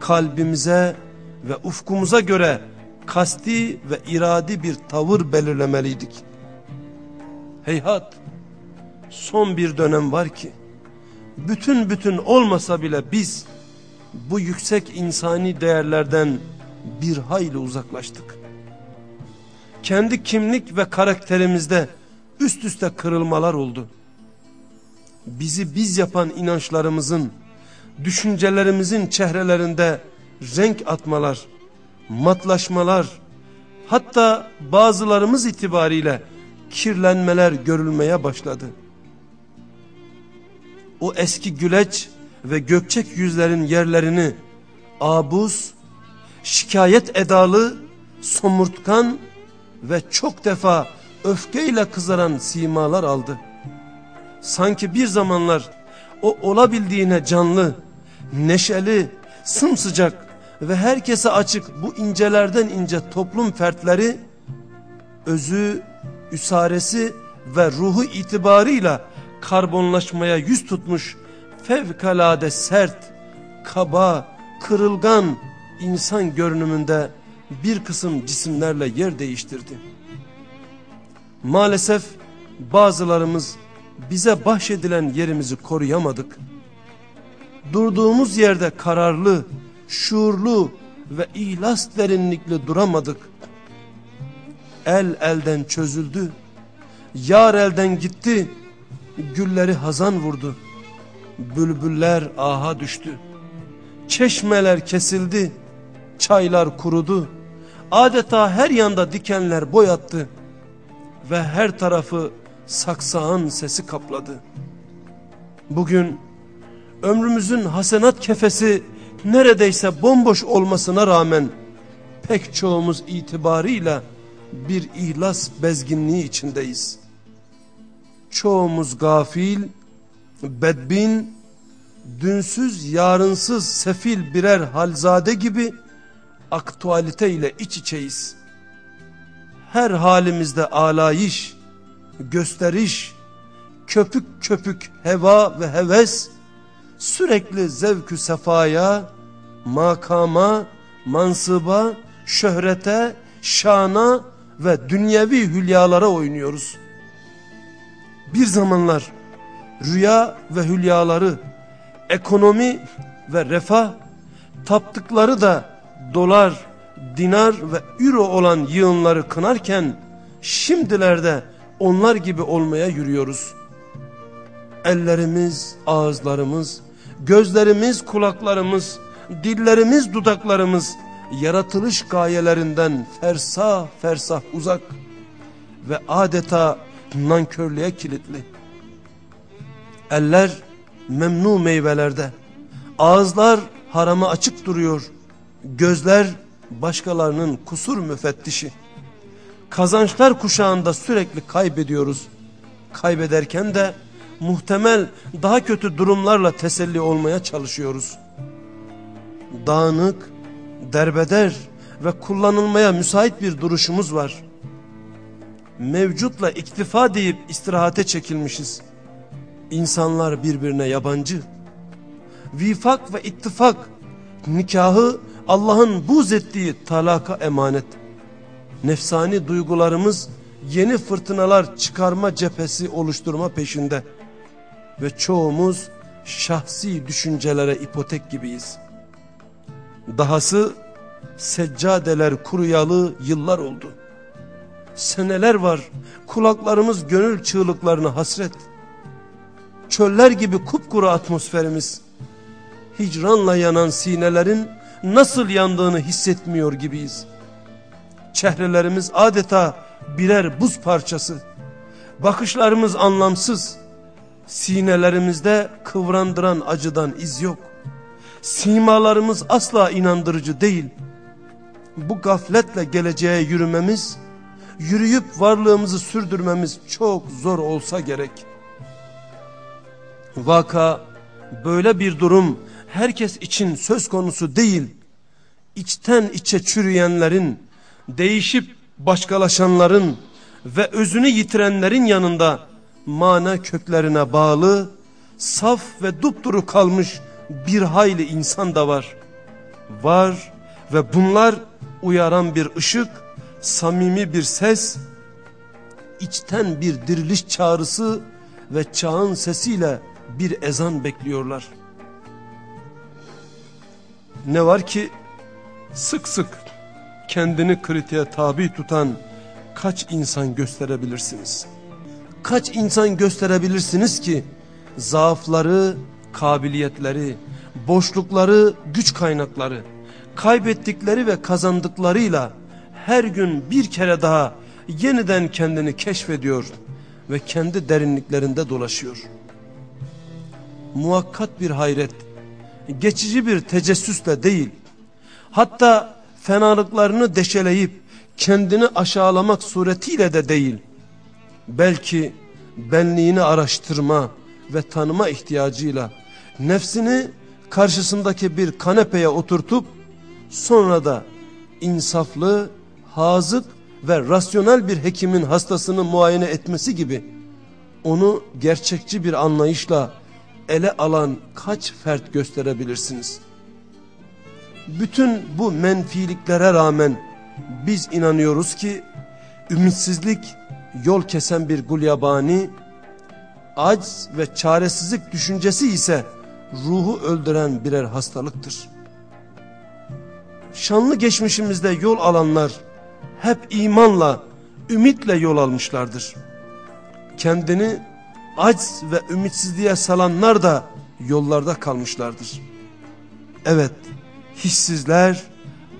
kalbimize ve ufkumuza göre kasti ve iradi bir tavır belirlemeliydik. Heyhat, son bir dönem var ki, bütün bütün olmasa bile biz bu yüksek insani değerlerden bir hayli uzaklaştık. Kendi kimlik ve karakterimizde üst üste kırılmalar oldu. Bizi biz yapan inançlarımızın, düşüncelerimizin çehrelerinde renk atmalar, matlaşmalar, hatta bazılarımız itibariyle kirlenmeler görülmeye başladı. O eski güleç ve gökçek yüzlerin yerlerini abuz, şikayet edalı, somurtkan ve çok defa öfkeyle kızaran simalar aldı. Sanki bir zamanlar o olabildiğine canlı, neşeli, sımsıcak ve herkese açık bu incelerden ince toplum fertleri özü, üsaresi ve ruhu itibarıyla karbonlaşmaya yüz tutmuş fevkalade sert, kaba, kırılgan insan görünümünde bir kısım cisimlerle yer değiştirdi. Maalesef bazılarımız bize bahşedilen yerimizi koruyamadık. Durduğumuz yerde kararlı, şuurlu ve ihlas derinlikli duramadık. El elden çözüldü, yar elden gitti, gülleri hazan vurdu. Bülbüller aha düştü. Çeşmeler kesildi, çaylar kurudu. Adeta her yanda dikenler boyattı ve her tarafı saksağın sesi kapladı. Bugün ömrümüzün hasenat kefesi neredeyse bomboş olmasına rağmen pek çoğumuz itibarıyla bir ihlas bezginliği içindeyiz. Çoğumuz gafil, bedbin, dünsüz, yarınsız, sefil birer halzade gibi aktualite ile iç içeyiz. Her halimizde alayış, gösteriş, köpük köpük heva ve heves, sürekli zevkü sefaya, makama, mansıba, şöhrete, şana ve dünyevi hülyalara oynuyoruz. Bir zamanlar rüya ve hülyaları, ekonomi ve refah, taptıkları da dolar, dinar ve euro olan yığınları kınarken, şimdilerde onlar gibi olmaya yürüyoruz. Ellerimiz, ağızlarımız, gözlerimiz, kulaklarımız, dillerimiz, dudaklarımız, yaratılış gayelerinden fersah fersah uzak ve adeta nankörlüğe kilitli. Eller memnu meyvelerde, ağızlar harama açık duruyor, gözler başkalarının kusur müfettişi. Kazançlar kuşağında sürekli kaybediyoruz. Kaybederken de muhtemel daha kötü durumlarla teselli olmaya çalışıyoruz. Dağınık, derbeder ve kullanılmaya müsait bir duruşumuz var. Mevcutla iktifa deyip istirahate çekilmişiz. İnsanlar birbirine yabancı. Vifak ve ittifak, nikahı Allah'ın buz ettiği talaka emanet. Nefsani duygularımız yeni fırtınalar çıkarma cephesi oluşturma peşinde. Ve çoğumuz şahsi düşüncelere ipotek gibiyiz. Dahası seccadeler kuruyalı yıllar oldu. Seneler var kulaklarımız gönül çığlıklarına hasret. Çöller gibi kupkuru atmosferimiz. Hicranla yanan sinelerin nasıl yandığını hissetmiyor gibiyiz. Çehrelerimiz adeta birer buz parçası. Bakışlarımız anlamsız. Sinelerimizde kıvrandıran acıdan iz yok. Simalarımız asla inandırıcı değil. Bu gafletle geleceğe yürümemiz, yürüyüp varlığımızı sürdürmemiz çok zor olsa gerek. Vaka böyle bir durum herkes için söz konusu değil. İçten içe çürüyenlerin, değişip başkalaşanların ve özünü yitirenlerin yanında mana köklerine bağlı, saf ve dupduru kalmış bir hayli insan da var. Var ve bunlar uyaran bir ışık, samimi bir ses, içten bir diriliş çağrısı ve çağın sesiyle bir ezan bekliyorlar. Ne var ki sık sık kendini kritiğe tabi tutan kaç insan gösterebilirsiniz? Kaç insan gösterebilirsiniz ki zaafları, kabiliyetleri, boşlukları, güç kaynakları, kaybettikleri ve kazandıklarıyla her gün bir kere daha yeniden kendini keşfediyor ve kendi derinliklerinde dolaşıyor. Muhakkat bir hayret, geçici bir tecessüsle değil, hatta fenalıklarını deşeleyip kendini aşağılamak suretiyle de değil, belki benliğini araştırma ve tanıma ihtiyacıyla nefsini karşısındaki bir kanepeye oturtup sonra da insaflı, hazık ve rasyonel bir hekimin hastasını muayene etmesi gibi onu gerçekçi bir anlayışla ele alan kaç fert gösterebilirsiniz? Bütün bu menfiliklere rağmen biz inanıyoruz ki ümitsizlik yol kesen bir gulyabani, acz ve çaresizlik düşüncesi ise ruhu öldüren birer hastalıktır. Şanlı geçmişimizde yol alanlar hep imanla, ümitle yol almışlardır. Kendini acz ve ümitsizliğe salanlar da yollarda kalmışlardır. Evet, hissizler,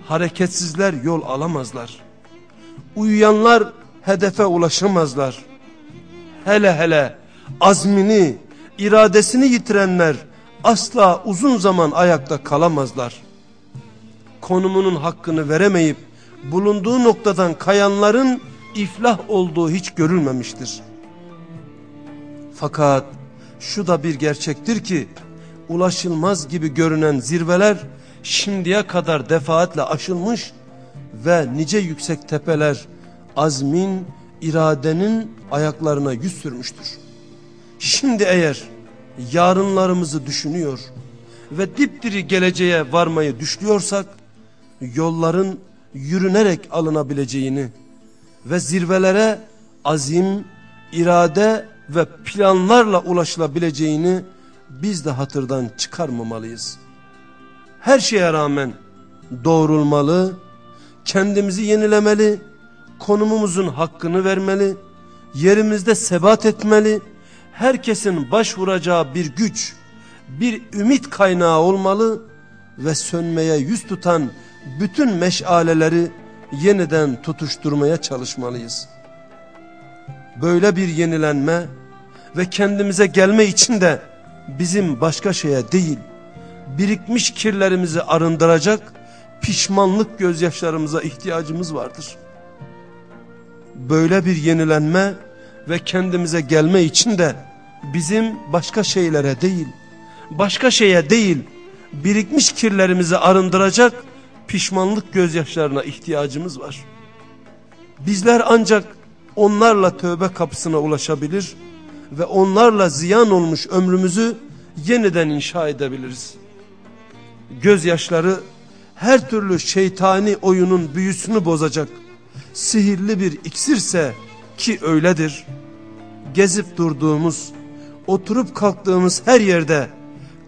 hareketsizler yol alamazlar. Uyuyanlar hedefe ulaşamazlar. Hele hele azmini, iradesini yitirenler asla uzun zaman ayakta kalamazlar. Konumunun hakkını veremeyip bulunduğu noktadan kayanların iflah olduğu hiç görülmemiştir. Fakat şu da bir gerçektir ki ulaşılmaz gibi görünen zirveler şimdiye kadar defaatle aşılmış ve nice yüksek tepeler azmin, iradenin ayaklarına yüz sürmüştür. Şimdi eğer yarınlarımızı düşünüyor ve dipdiri geleceğe varmayı düşlüyorsak, yolların yürünerek alınabileceğini ve zirvelere azim, irade ve planlarla ulaşılabileceğini biz de hatırdan çıkarmamalıyız. Her şeye rağmen doğrulmalı, kendimizi yenilemeli, konumumuzun hakkını vermeli, yerimizde sebat etmeli, herkesin başvuracağı bir güç, bir ümit kaynağı olmalı ve sönmeye yüz tutan bütün meşaleleri yeniden tutuşturmaya çalışmalıyız. Böyle bir yenilenme ve kendimize gelme için de bizim başka şeye değil, birikmiş kirlerimizi arındıracak pişmanlık gözyaşlarımıza ihtiyacımız vardır. Böyle bir yenilenme ve kendimize gelme için de bizim başka şeylere değil, başka şeye değil, birikmiş kirlerimizi arındıracak pişmanlık gözyaşlarına ihtiyacımız var. Bizler ancak onlarla tövbe kapısına ulaşabilir ve onlarla ziyan olmuş ömrümüzü yeniden inşa edebiliriz. Gözyaşları her türlü şeytani oyunun büyüsünü bozacak sihirli bir iksirse ki öyledir. Gezip durduğumuz, oturup kalktığımız her yerde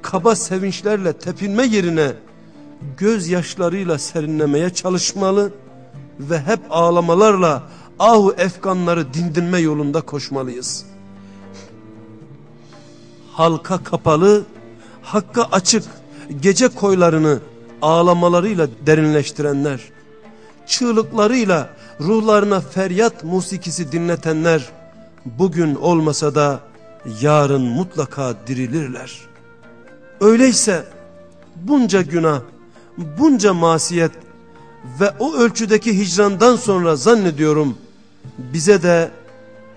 kaba sevinçlerle tepinme yerine gözyaşlarıyla serinlemeye çalışmalı ve hep ağlamalarla ahu efkanları dindirme yolunda koşmalıyız. Halka kapalı, hakka açık gece koylarını ağlamalarıyla derinleştirenler, çığlıklarıyla ruhlarına feryat musikisi dinletenler, bugün olmasa da yarın mutlaka dirilirler. Öyleyse bunca günah, bunca masiyet ve o ölçüdeki hicrandan sonra zannediyorum bize de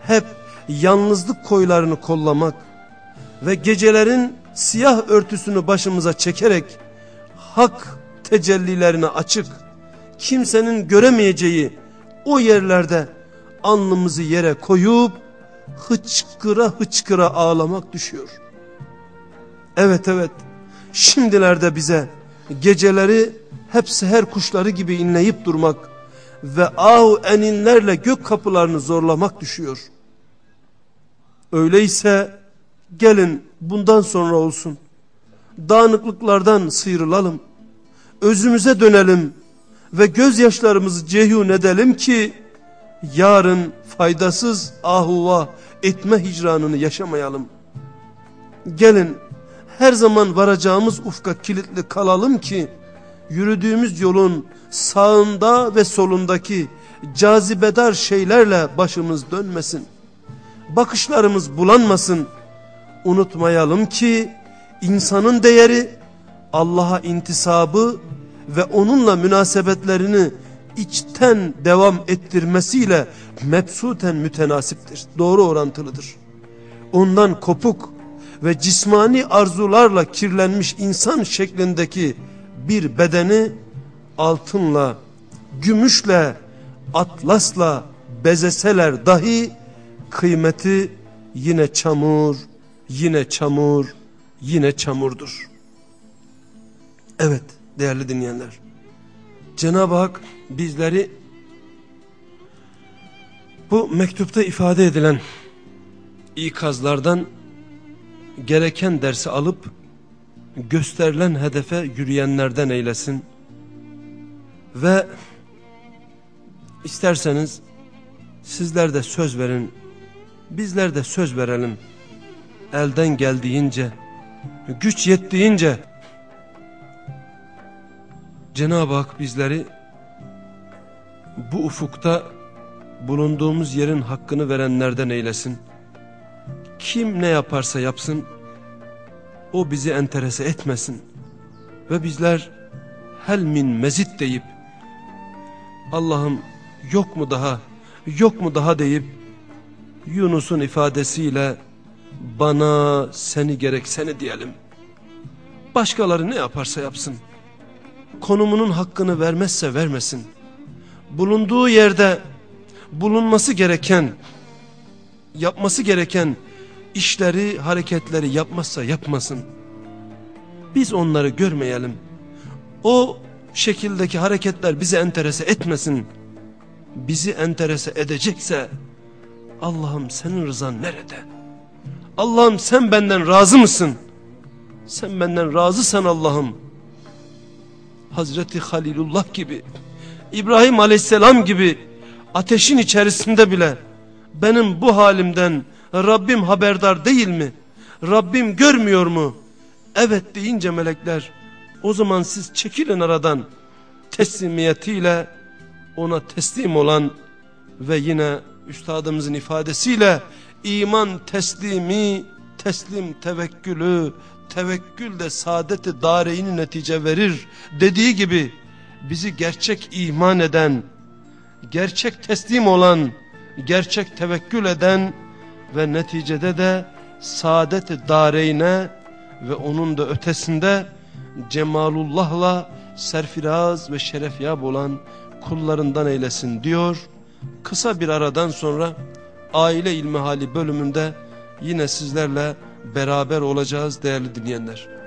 hep yalnızlık koylarını kollamak ve gecelerin siyah örtüsünü başımıza çekerek hak tecellilerine açık, kimsenin göremeyeceği o yerlerde alnımızı yere koyup hıçkıra hıçkıra ağlamak düşüyor. Evet evet şimdilerde bize geceleri hep seher kuşları gibi inleyip durmak ve ahu eninlerle gök kapılarını zorlamak düşüyor. Öyleyse gelin bundan sonra olsun. Dağınıklıklardan sıyrılalım. Özümüze dönelim ve gözyaşlarımızı cehun edelim ki yarın faydasız ahuva etme hicranını yaşamayalım. Gelin her zaman varacağımız ufka kilitli kalalım ki yürüdüğümüz yolun sağında ve solundaki cazibedar şeylerle başımız dönmesin. Bakışlarımız bulanmasın. Unutmayalım ki insanın değeri Allah'a intisabı ve onunla münasebetlerini içten devam ettirmesiyle mebsuten mütenasiptir. Doğru orantılıdır. Ondan kopuk ve cismani arzularla kirlenmiş insan şeklindeki bir bedeni altınla, gümüşle, atlasla bezeseler dahi kıymeti yine çamur, yine çamur, yine çamurdur. Evet değerli dinleyenler. Cenab-ı Hak bizleri bu mektupta ifade edilen ikazlardan gereken dersi alıp gösterilen hedefe yürüyenlerden eylesin. Ve isterseniz sizler de söz verin, bizler de söz verelim. Elden geldiğince, güç yettiğince Cenab-ı Hak bizleri bu ufukta bulunduğumuz yerin hakkını verenlerden eylesin. Kim ne yaparsa yapsın o bizi enterese etmesin. Ve bizler hel min mezit deyip Allah'ım yok mu daha yok mu daha deyip Yunus'un ifadesiyle bana seni gerek seni diyelim. Başkaları ne yaparsa yapsın konumunun hakkını vermezse vermesin. Bulunduğu yerde bulunması gereken, yapması gereken işleri, hareketleri yapmazsa yapmasın. Biz onları görmeyelim. O şekildeki hareketler bizi enterese etmesin. Bizi enterese edecekse Allah'ım senin rızan nerede? Allah'ım sen benden razı mısın? Sen benden razısan Allah'ım. Hazreti Halilullah gibi, İbrahim aleyhisselam gibi ateşin içerisinde bile benim bu halimden Rabbim haberdar değil mi? Rabbim görmüyor mu? Evet deyince melekler o zaman siz çekilin aradan teslimiyetiyle ona teslim olan ve yine üstadımızın ifadesiyle iman teslimi, teslim tevekkülü, tevekkül de saadeti dareyini netice verir dediği gibi bizi gerçek iman eden, gerçek teslim olan, gerçek tevekkül eden ve neticede de saadeti dareyne ve onun da ötesinde cemalullahla serfiraz ve şerefyab olan kullarından eylesin diyor. Kısa bir aradan sonra aile ilmihali bölümünde yine sizlerle beraber olacağız değerli dinleyenler.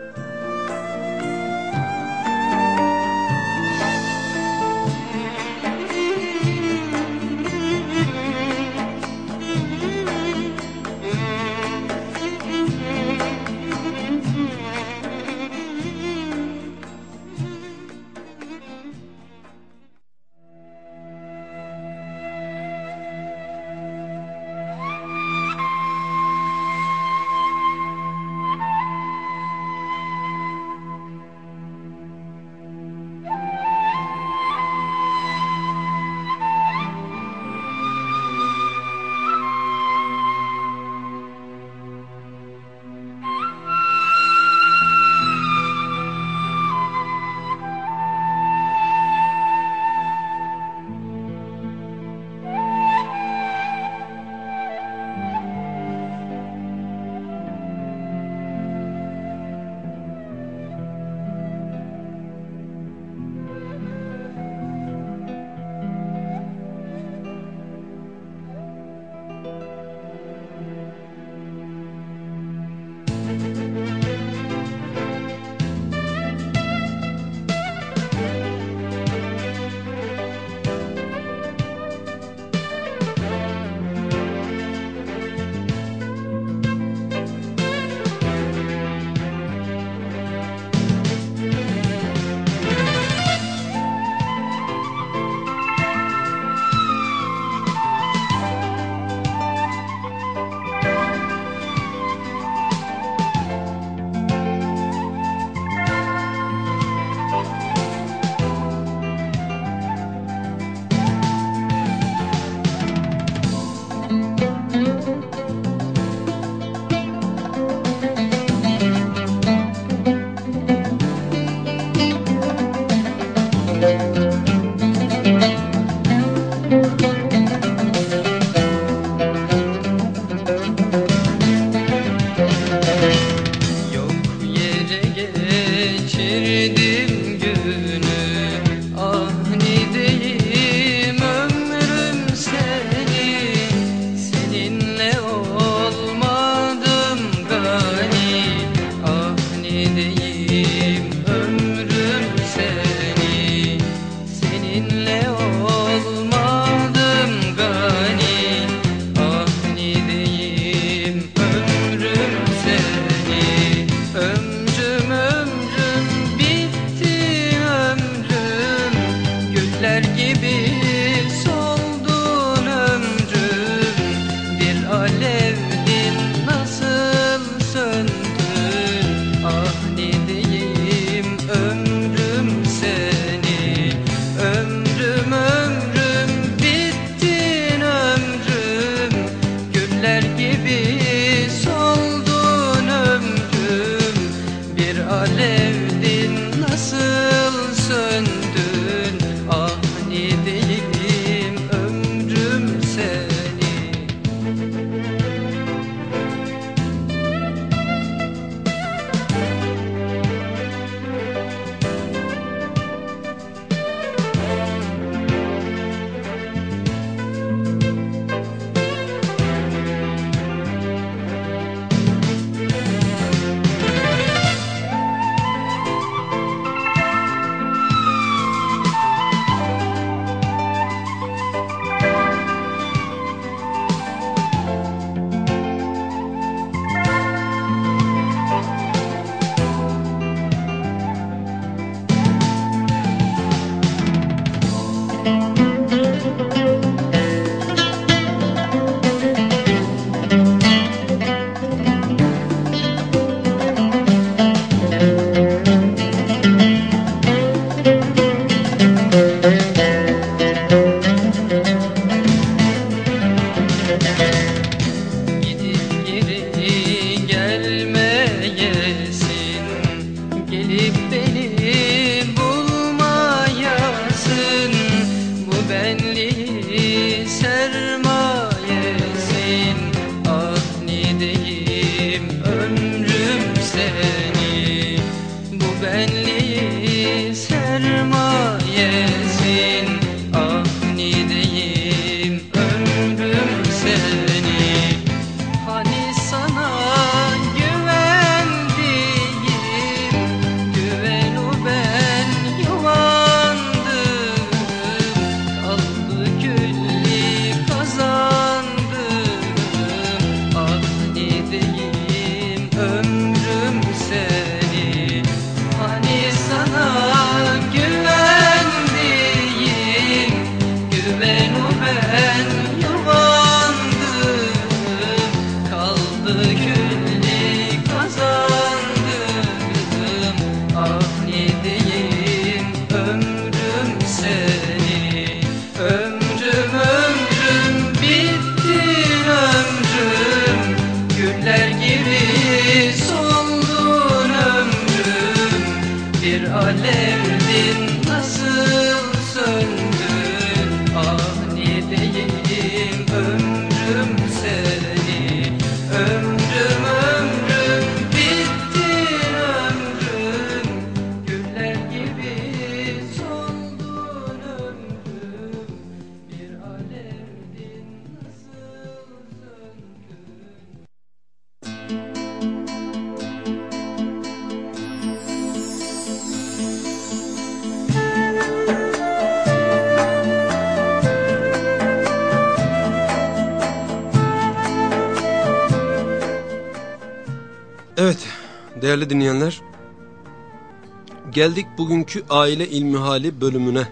Geldik bugünkü aile ilmihali bölümüne.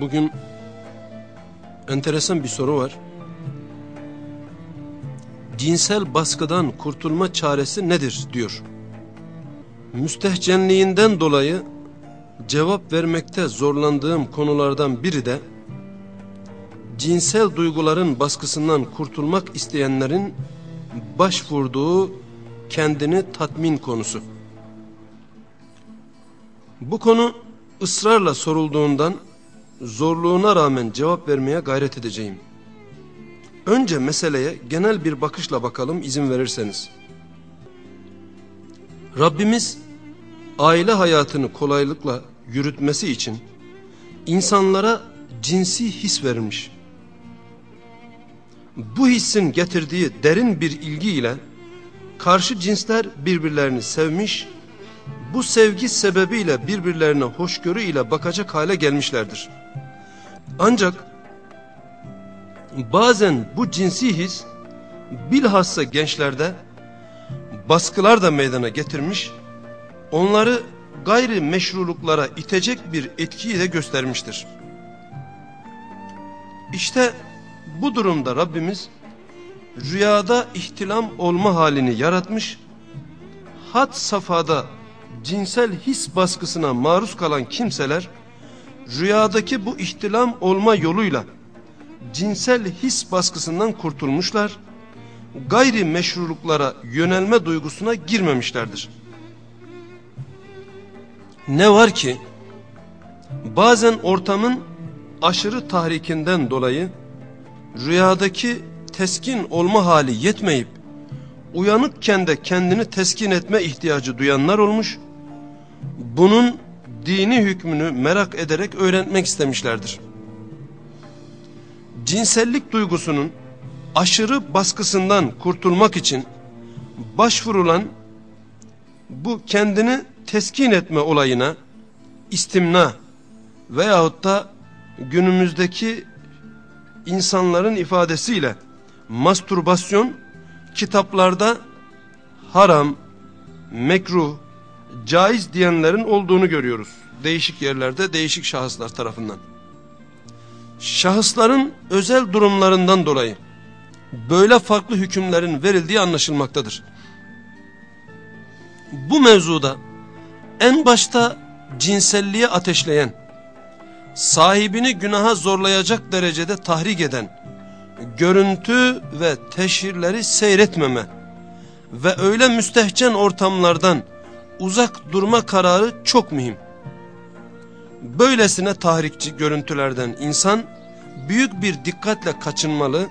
Bugün enteresan bir soru var. Cinsel baskıdan kurtulma çaresi nedir diyor. Müstehcenliğinden dolayı cevap vermekte zorlandığım konulardan biri de cinsel duyguların baskısından kurtulmak isteyenlerin başvurduğu kendini tatmin konusu. Bu konu ısrarla sorulduğundan zorluğuna rağmen cevap vermeye gayret edeceğim. Önce meseleye genel bir bakışla bakalım izin verirseniz. Rabbimiz aile hayatını kolaylıkla yürütmesi için insanlara cinsi his vermiş. Bu hissin getirdiği derin bir ilgiyle karşı cinsler birbirlerini sevmiş, bu sevgi sebebiyle birbirlerine hoşgörü ile bakacak hale gelmişlerdir. Ancak bazen bu cinsi his bilhassa gençlerde baskılar da meydana getirmiş, onları gayri meşruluklara itecek bir etkiyi de göstermiştir. İşte bu durumda Rabbimiz rüyada ihtilam olma halini yaratmış, had safhada cinsel his baskısına maruz kalan kimseler, rüyadaki bu ihtilam olma yoluyla cinsel his baskısından kurtulmuşlar, gayri meşruluklara yönelme duygusuna girmemişlerdir. Ne var ki, bazen ortamın aşırı tahrikinden dolayı, rüyadaki teskin olma hali yetmeyip uyanıkken de kendini teskin etme ihtiyacı duyanlar olmuş. Bunun dini hükmünü merak ederek öğrenmek istemişlerdir. Cinsellik duygusunun aşırı baskısından kurtulmak için başvurulan bu kendini teskin etme olayına istimna veyahut da günümüzdeki insanların ifadesiyle mastürbasyon kitaplarda haram, mekruh, caiz diyenlerin olduğunu görüyoruz. Değişik yerlerde değişik şahıslar tarafından. Şahısların özel durumlarından dolayı böyle farklı hükümlerin verildiği anlaşılmaktadır. Bu mevzuda en başta cinselliğe ateşleyen, sahibini günaha zorlayacak derecede tahrik eden, görüntü ve teşhirleri seyretmeme ve öyle müstehcen ortamlardan uzak durma kararı çok mühim. Böylesine tahrikçi görüntülerden insan büyük bir dikkatle kaçınmalı,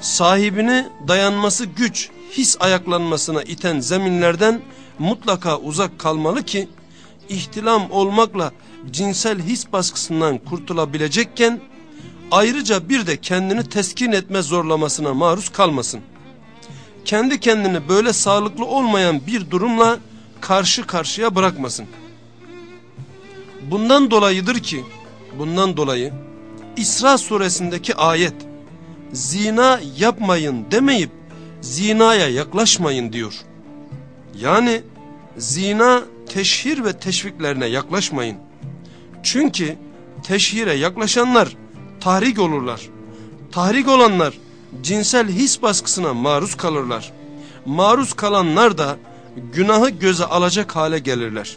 sahibini dayanması güç, his ayaklanmasına iten zeminlerden mutlaka uzak kalmalı ki, ihtilam olmakla cinsel his baskısından kurtulabilecekken, ayrıca bir de kendini teskin etme zorlamasına maruz kalmasın. Kendi kendini böyle sağlıklı olmayan bir durumla karşı karşıya bırakmasın. Bundan dolayıdır ki, bundan dolayı İsra suresindeki ayet, zina yapmayın demeyip zinaya yaklaşmayın diyor. Yani zina teşhir ve teşviklerine yaklaşmayın. Çünkü teşhire yaklaşanlar tahrik olurlar. Tahrik olanlar cinsel his baskısına maruz kalırlar. Maruz kalanlar da günahı göze alacak hale gelirler.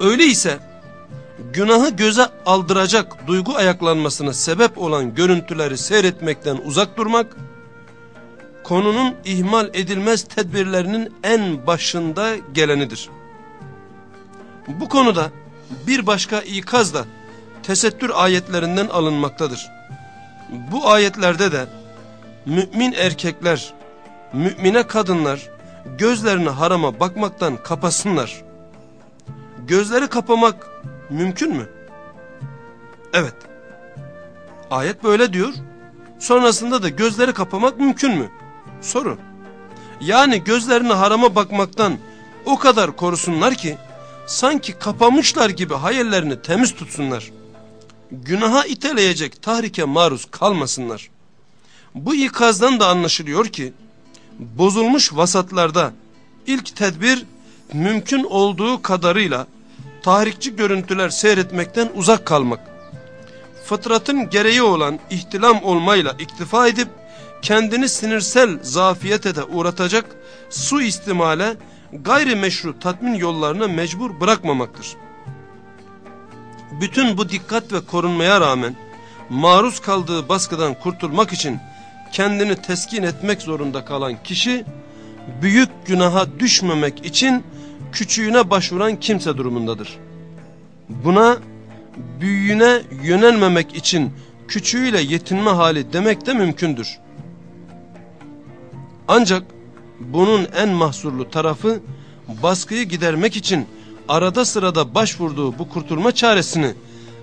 Öyleyse günahı göze aldıracak duygu ayaklanmasına sebep olan görüntüleri seyretmekten uzak durmak, konunun ihmal edilmez tedbirlerinin en başında gelenidir. Bu konuda bir başka ikaz da tesettür ayetlerinden alınmaktadır. Bu ayetlerde de mümin erkekler, mümine kadınlar gözlerini harama bakmaktan kapasınlar. Gözleri kapamak mümkün mü? Evet. Ayet böyle diyor. Sonrasında da gözleri kapamak mümkün mü? Soru. Yani gözlerini harama bakmaktan o kadar korusunlar ki sanki kapamışlar gibi hayallerini temiz tutsunlar. Günaha iteleyecek tahrike maruz kalmasınlar. Bu ikazdan da anlaşılıyor ki bozulmuş vasatlarda ilk tedbir mümkün olduğu kadarıyla tahrikçi görüntüler seyretmekten uzak kalmak. Fıtratın gereği olan ihtilam olmayla iktifa edip kendini sinirsel zafiyete de uğratacak su istimale gayri meşru tatmin yollarına mecbur bırakmamaktır. Bütün bu dikkat ve korunmaya rağmen maruz kaldığı baskıdan kurtulmak için kendini teskin etmek zorunda kalan kişi büyük günaha düşmemek için küçüğüne başvuran kimse durumundadır. Buna büyüğüne yönelmemek için küçüğüyle yetinme hali demek de mümkündür. Ancak bunun en mahsurlu tarafı baskıyı gidermek için arada sırada başvurduğu bu kurtulma çaresini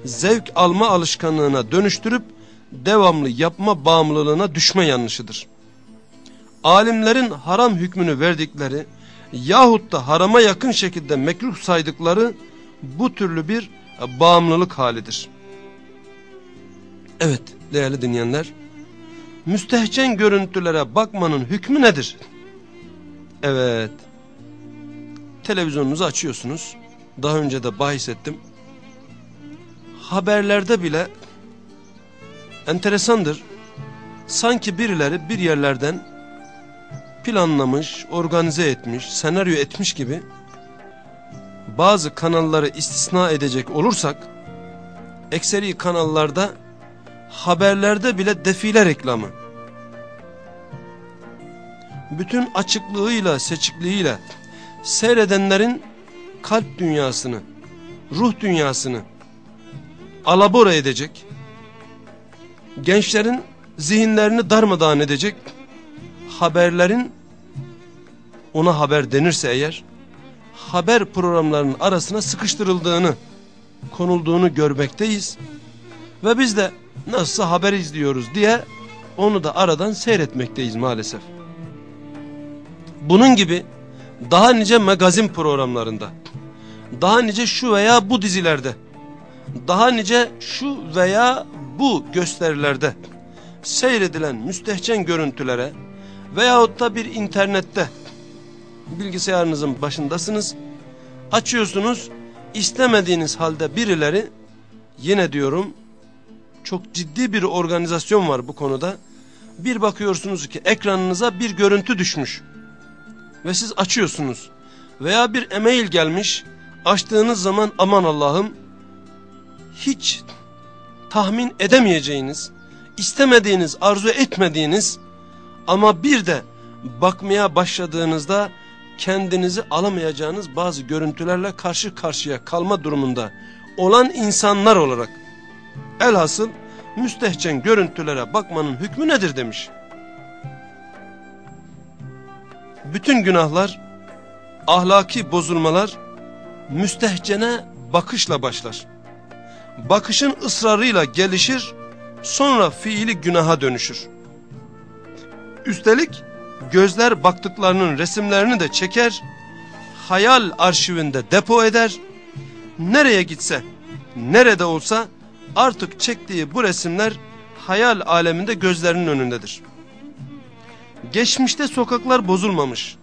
zevk alma alışkanlığına dönüştürüp devamlı yapma bağımlılığına düşme yanlışıdır. Alimlerin haram hükmünü verdikleri yahut da harama yakın şekilde mekruh saydıkları bu türlü bir bağımlılık halidir. Evet değerli dinleyenler, müstehcen görüntülere bakmanın hükmü nedir? Evet, televizyonunuzu açıyorsunuz, daha önce de bahis ettim. Haberlerde bile enteresandır, sanki birileri bir yerlerden planlamış, organize etmiş, senaryo etmiş gibi bazı kanalları istisna edecek olursak ekseri kanallarda haberlerde bile defile reklamı. Bütün açıklığıyla seçikliğiyle seyredenlerin kalp dünyasını ruh dünyasını alabora edecek gençlerin zihinlerini darmadağın edecek haberlerin ona haber denirse eğer haber programlarının arasına sıkıştırıldığını konulduğunu görmekteyiz. Ve biz de nasıl haber izliyoruz diye onu da aradan seyretmekteyiz maalesef. Bunun gibi daha nice magazin programlarında, daha nice şu veya bu dizilerde, daha nice şu veya bu gösterilerde seyredilen müstehcen görüntülere veyahut da bir internette bilgisayarınızın başındasınız. Açıyorsunuz istemediğiniz halde birileri yine diyorum çok ciddi bir organizasyon var bu konuda. Bir bakıyorsunuz ki ekranınıza bir görüntü düşmüş ve siz açıyorsunuz veya bir e-mail gelmiş açtığınız zaman aman Allah'ım hiç tahmin edemeyeceğiniz, istemediğiniz, arzu etmediğiniz ama bir de bakmaya başladığınızda kendinizi alamayacağınız bazı görüntülerle karşı karşıya kalma durumunda olan insanlar olarak elhasıl müstehcen görüntülere bakmanın hükmü nedir demiş. Bütün günahlar, ahlaki bozulmalar müstehcene bakışla başlar. Bakışın ısrarıyla gelişir, sonra fiili günaha dönüşür. Üstelik gözler baktıklarının resimlerini de çeker, hayal arşivinde depo eder, nereye gitse, nerede olsa artık çektiği bu resimler hayal aleminde gözlerinin önündedir. Geçmişte sokaklar bozulmamış,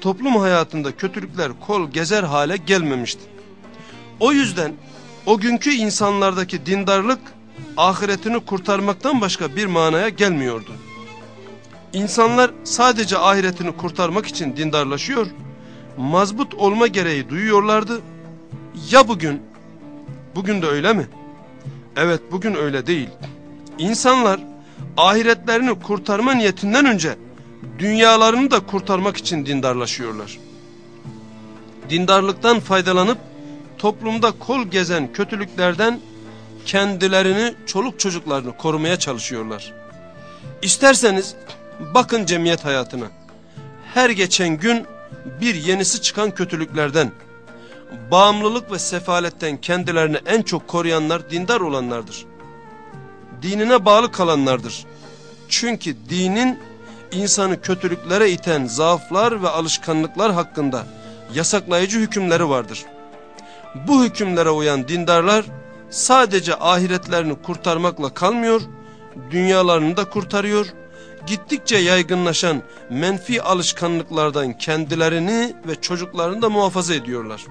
toplum hayatında kötülükler kol gezer hale gelmemişti. O yüzden o günkü insanlardaki dindarlık ahiretini kurtarmaktan başka bir manaya gelmiyordu. İnsanlar sadece ahiretini kurtarmak için dindarlaşıyor, mazbut olma gereği duyuyorlardı. Ya bugün? Bugün de öyle mi? Evet bugün öyle değil. İnsanlar ahiretlerini kurtarma niyetinden önce dünyalarını da kurtarmak için dindarlaşıyorlar. Dindarlıktan faydalanıp toplumda kol gezen kötülüklerden kendilerini, çoluk çocuklarını korumaya çalışıyorlar. İsterseniz bakın cemiyet hayatına. Her geçen gün bir yenisi çıkan kötülüklerden, bağımlılık ve sefaletten kendilerini en çok koruyanlar dindar olanlardır. Dinine bağlı kalanlardır. Çünkü dinin insanı kötülüklere iten zaaflar ve alışkanlıklar hakkında yasaklayıcı hükümleri vardır. Bu hükümlere uyan dindarlar sadece ahiretlerini kurtarmakla kalmıyor, dünyalarını da kurtarıyor, gittikçe yaygınlaşan menfi alışkanlıklardan kendilerini ve çocuklarını da muhafaza ediyorlar.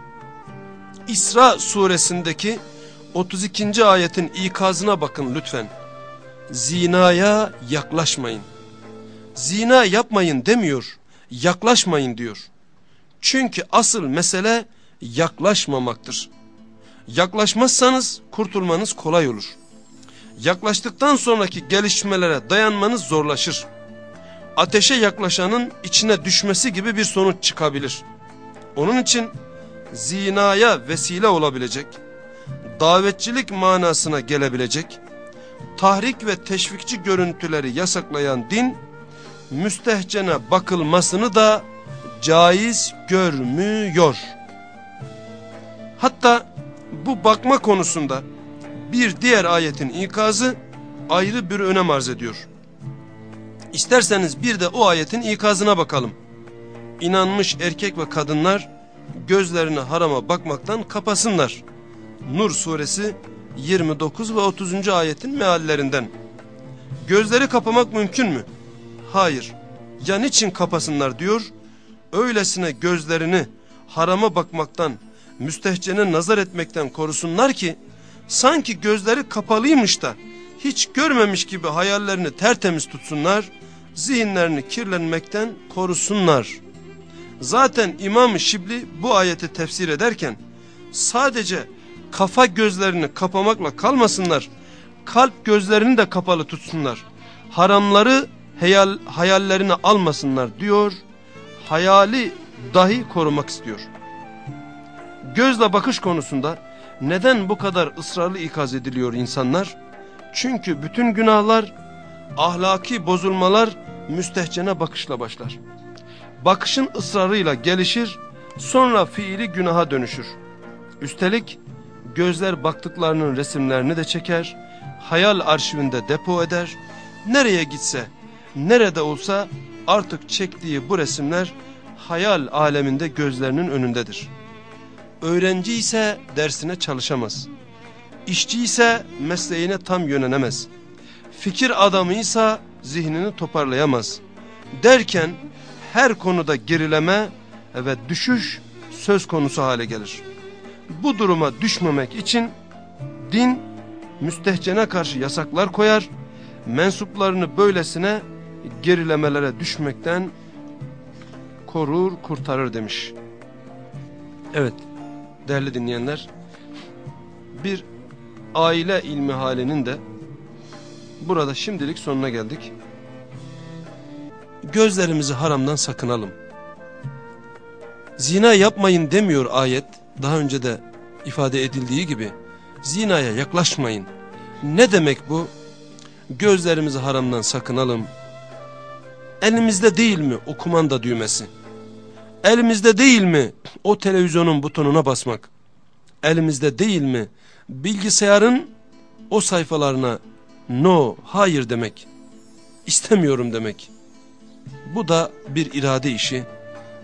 İsra suresindeki 32. ayetin ikazına bakın lütfen. Zinaya yaklaşmayın. Zina yapmayın demiyor, yaklaşmayın diyor. Çünkü asıl mesele yaklaşmamaktır. Yaklaşmazsanız kurtulmanız kolay olur. Yaklaştıktan sonraki gelişmelere dayanmanız zorlaşır. Ateşe yaklaşanın içine düşmesi gibi bir sonuç çıkabilir. Onun için zinaya vesile olabilecek, davetçilik manasına gelebilecek, tahrik ve teşvikçi görüntüleri yasaklayan din, müstehcene bakılmasını da caiz görmüyor. Hatta bu bakma konusunda bir diğer ayetin ikazı ayrı bir önem arz ediyor. İsterseniz bir de o ayetin ikazına bakalım. İnanmış erkek ve kadınlar gözlerini harama bakmaktan kapasınlar. Nur suresi 29 ve 30. ayetin meallerinden. Gözleri kapamak mümkün mü? Hayır. Ya niçin kapasınlar diyor. Öylesine gözlerini harama bakmaktan, müstehcene nazar etmekten korusunlar ki sanki gözleri kapalıymış da hiç görmemiş gibi hayallerini tertemiz tutsunlar, zihinlerini kirlenmekten korusunlar. Zaten İmam Şibli bu ayeti tefsir ederken sadece kafa gözlerini kapamakla kalmasınlar, kalp gözlerini de kapalı tutsunlar. Haramları hayal, hayallerine almasınlar diyor, hayali dahi korumak istiyor. Gözle bakış konusunda neden bu kadar ısrarlı ikaz ediliyor insanlar? Çünkü bütün günahlar, ahlaki bozulmalar müstehcene bakışla başlar. Bakışın ısrarıyla gelişir, sonra fiili günaha dönüşür. Üstelik gözler baktıklarının resimlerini de çeker, hayal arşivinde depo eder, nereye gitse, nerede olsa artık çektiği bu resimler hayal aleminde gözlerinin önündedir. Öğrenci ise dersine çalışamaz. İşçi ise mesleğine tam yönelemez. Fikir adamıysa zihnini toparlayamaz. Derken her konuda gerileme ve düşüş söz konusu hale gelir. Bu duruma düşmemek için din müstehcene karşı yasaklar koyar, mensuplarını böylesine gerilemelere düşmekten korur, kurtarır demiş. Evet, değerli dinleyenler, bir aile ilmi halinin de burada şimdilik sonuna geldik. Gözlerimizi haramdan sakınalım. Zina yapmayın demiyor ayet, daha önce de ifade edildiği gibi, zinaya yaklaşmayın. Ne demek bu? Gözlerimizi haramdan sakınalım. Elimizde değil mi o kumanda düğmesi? Elimizde değil mi o televizyonun butonuna basmak? Elimizde değil mi bilgisayarın o sayfalarına no, hayır demek? İstemiyorum demek. Bu da bir irade işi.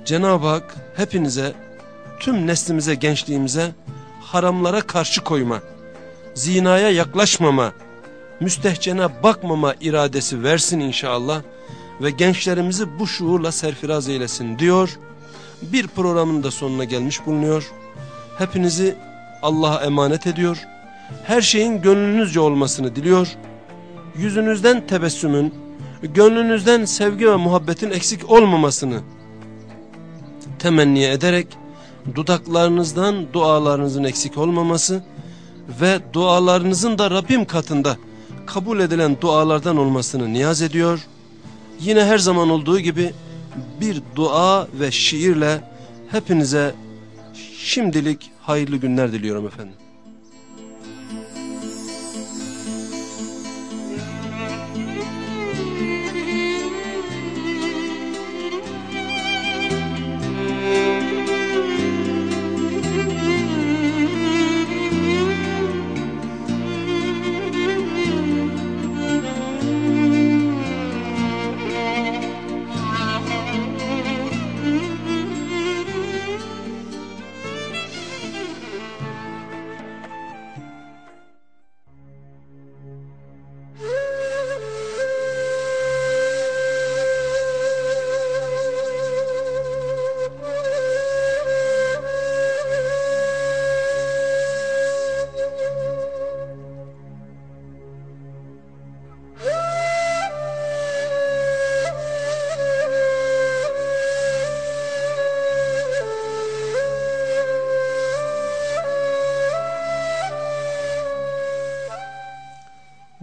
Cenab-ı Hak hepinize, tüm neslimize, gençliğimize haramlara karşı koyma, zinaya yaklaşmama, müstehcene bakmama iradesi versin inşallah ve gençlerimizi bu şuurla serfiraz eylesin diyor. Bir programın da sonuna gelmiş bulunuyor. Hepinizi Allah'a emanet ediyor. Her şeyin gönlünüzce olmasını diliyor. Yüzünüzden tebessümün, gönlünüzden sevgi ve muhabbetin eksik olmamasını temenni ederek dudaklarınızdan dualarınızın eksik olmaması ve dualarınızın da Rabbim katında kabul edilen dualardan olmasını niyaz ediyor yine her zaman olduğu gibi bir dua ve şiirle hepinize şimdilik hayırlı günler diliyorum efendim.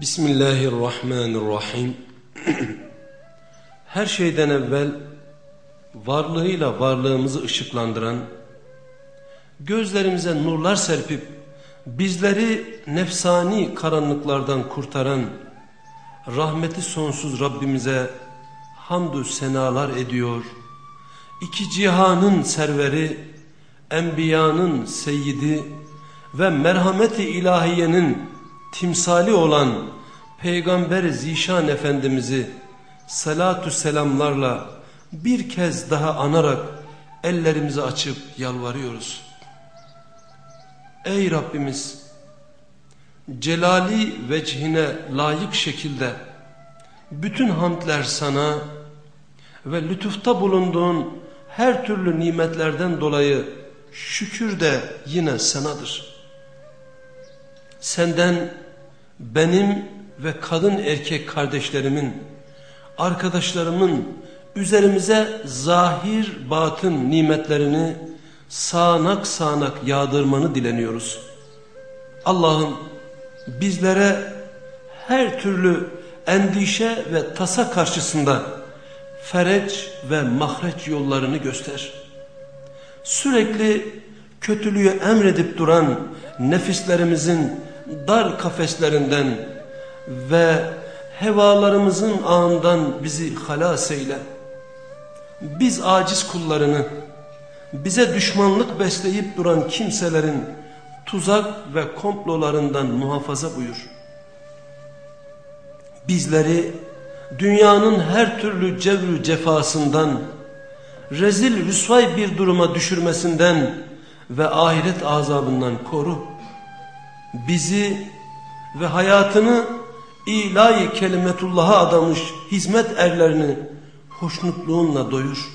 Bismillahirrahmanirrahim. Her şeyden evvel varlığıyla varlığımızı ışıklandıran, gözlerimize nurlar serpip bizleri nefsani karanlıklardan kurtaran, rahmeti sonsuz Rabbimize hamdü senalar ediyor. İki cihanın serveri, enbiyanın seyyidi ve merhameti ilahiyenin timsali olan Peygamber Zişan Efendimiz'i salatü selamlarla bir kez daha anarak ellerimizi açıp yalvarıyoruz. Ey Rabbimiz! Celali vecihine layık şekilde bütün hamdler sana ve lütufta bulunduğun her türlü nimetlerden dolayı şükür de yine sanadır. Senden benim ve kadın erkek kardeşlerimin, arkadaşlarımın üzerimize zahir batın nimetlerini sağanak sağanak yağdırmanı dileniyoruz. Allah'ım bizlere her türlü endişe ve tasa karşısında fereç ve mahreç yollarını göster. Sürekli kötülüğü emredip duran nefislerimizin dar kafeslerinden ve hevalarımızın ağından bizi halas eyle. Biz aciz kullarını, bize düşmanlık besleyip duran kimselerin tuzak ve komplolarından muhafaza buyur. Bizleri dünyanın her türlü cevrü cefasından, rezil rüsvay bir duruma düşürmesinden ve ahiret azabından koru. Bizi ve hayatını ilahi kelimetullah'a adamış hizmet erlerini hoşnutluğunla doyur.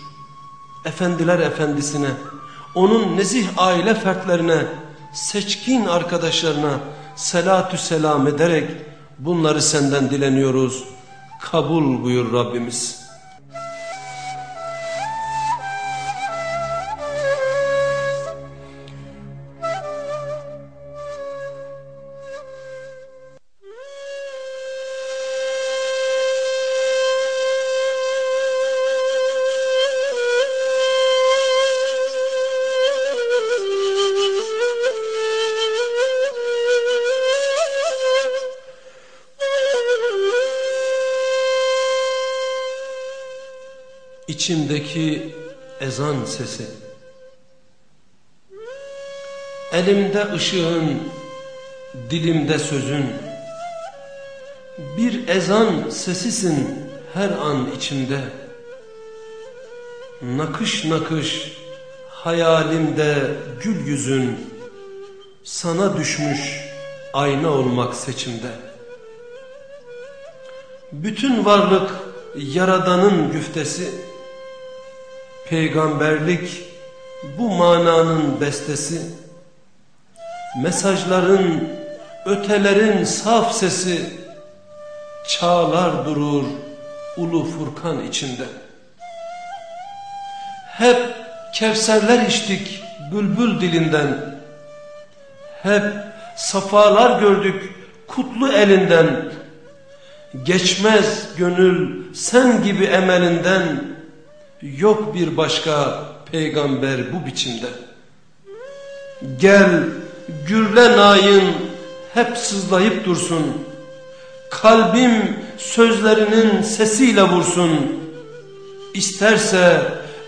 Efendiler efendisine, onun nezih aile fertlerine, seçkin arkadaşlarına selatü selam ederek bunları senden dileniyoruz. Kabul buyur Rabbimiz.'' İçimdeki ezan sesi. Elimde ışığın, dilimde sözün. Bir ezan sesisin her an içimde. Nakış nakış hayalimde gül yüzün. Sana düşmüş ayna olmak seçimde. Bütün varlık yaradanın güftesi peygamberlik bu mananın bestesi, mesajların, ötelerin saf sesi, çağlar durur ulu Furkan içinde. Hep kevserler içtik bülbül dilinden, hep safalar gördük kutlu elinden, Geçmez gönül sen gibi emelinden, yok bir başka peygamber bu biçimde. Gel gürle nayin hep sızlayıp dursun. Kalbim sözlerinin sesiyle vursun. İsterse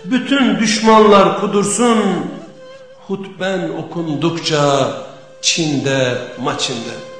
bütün düşmanlar kudursun. Hutben okundukça Çin'de maçinde.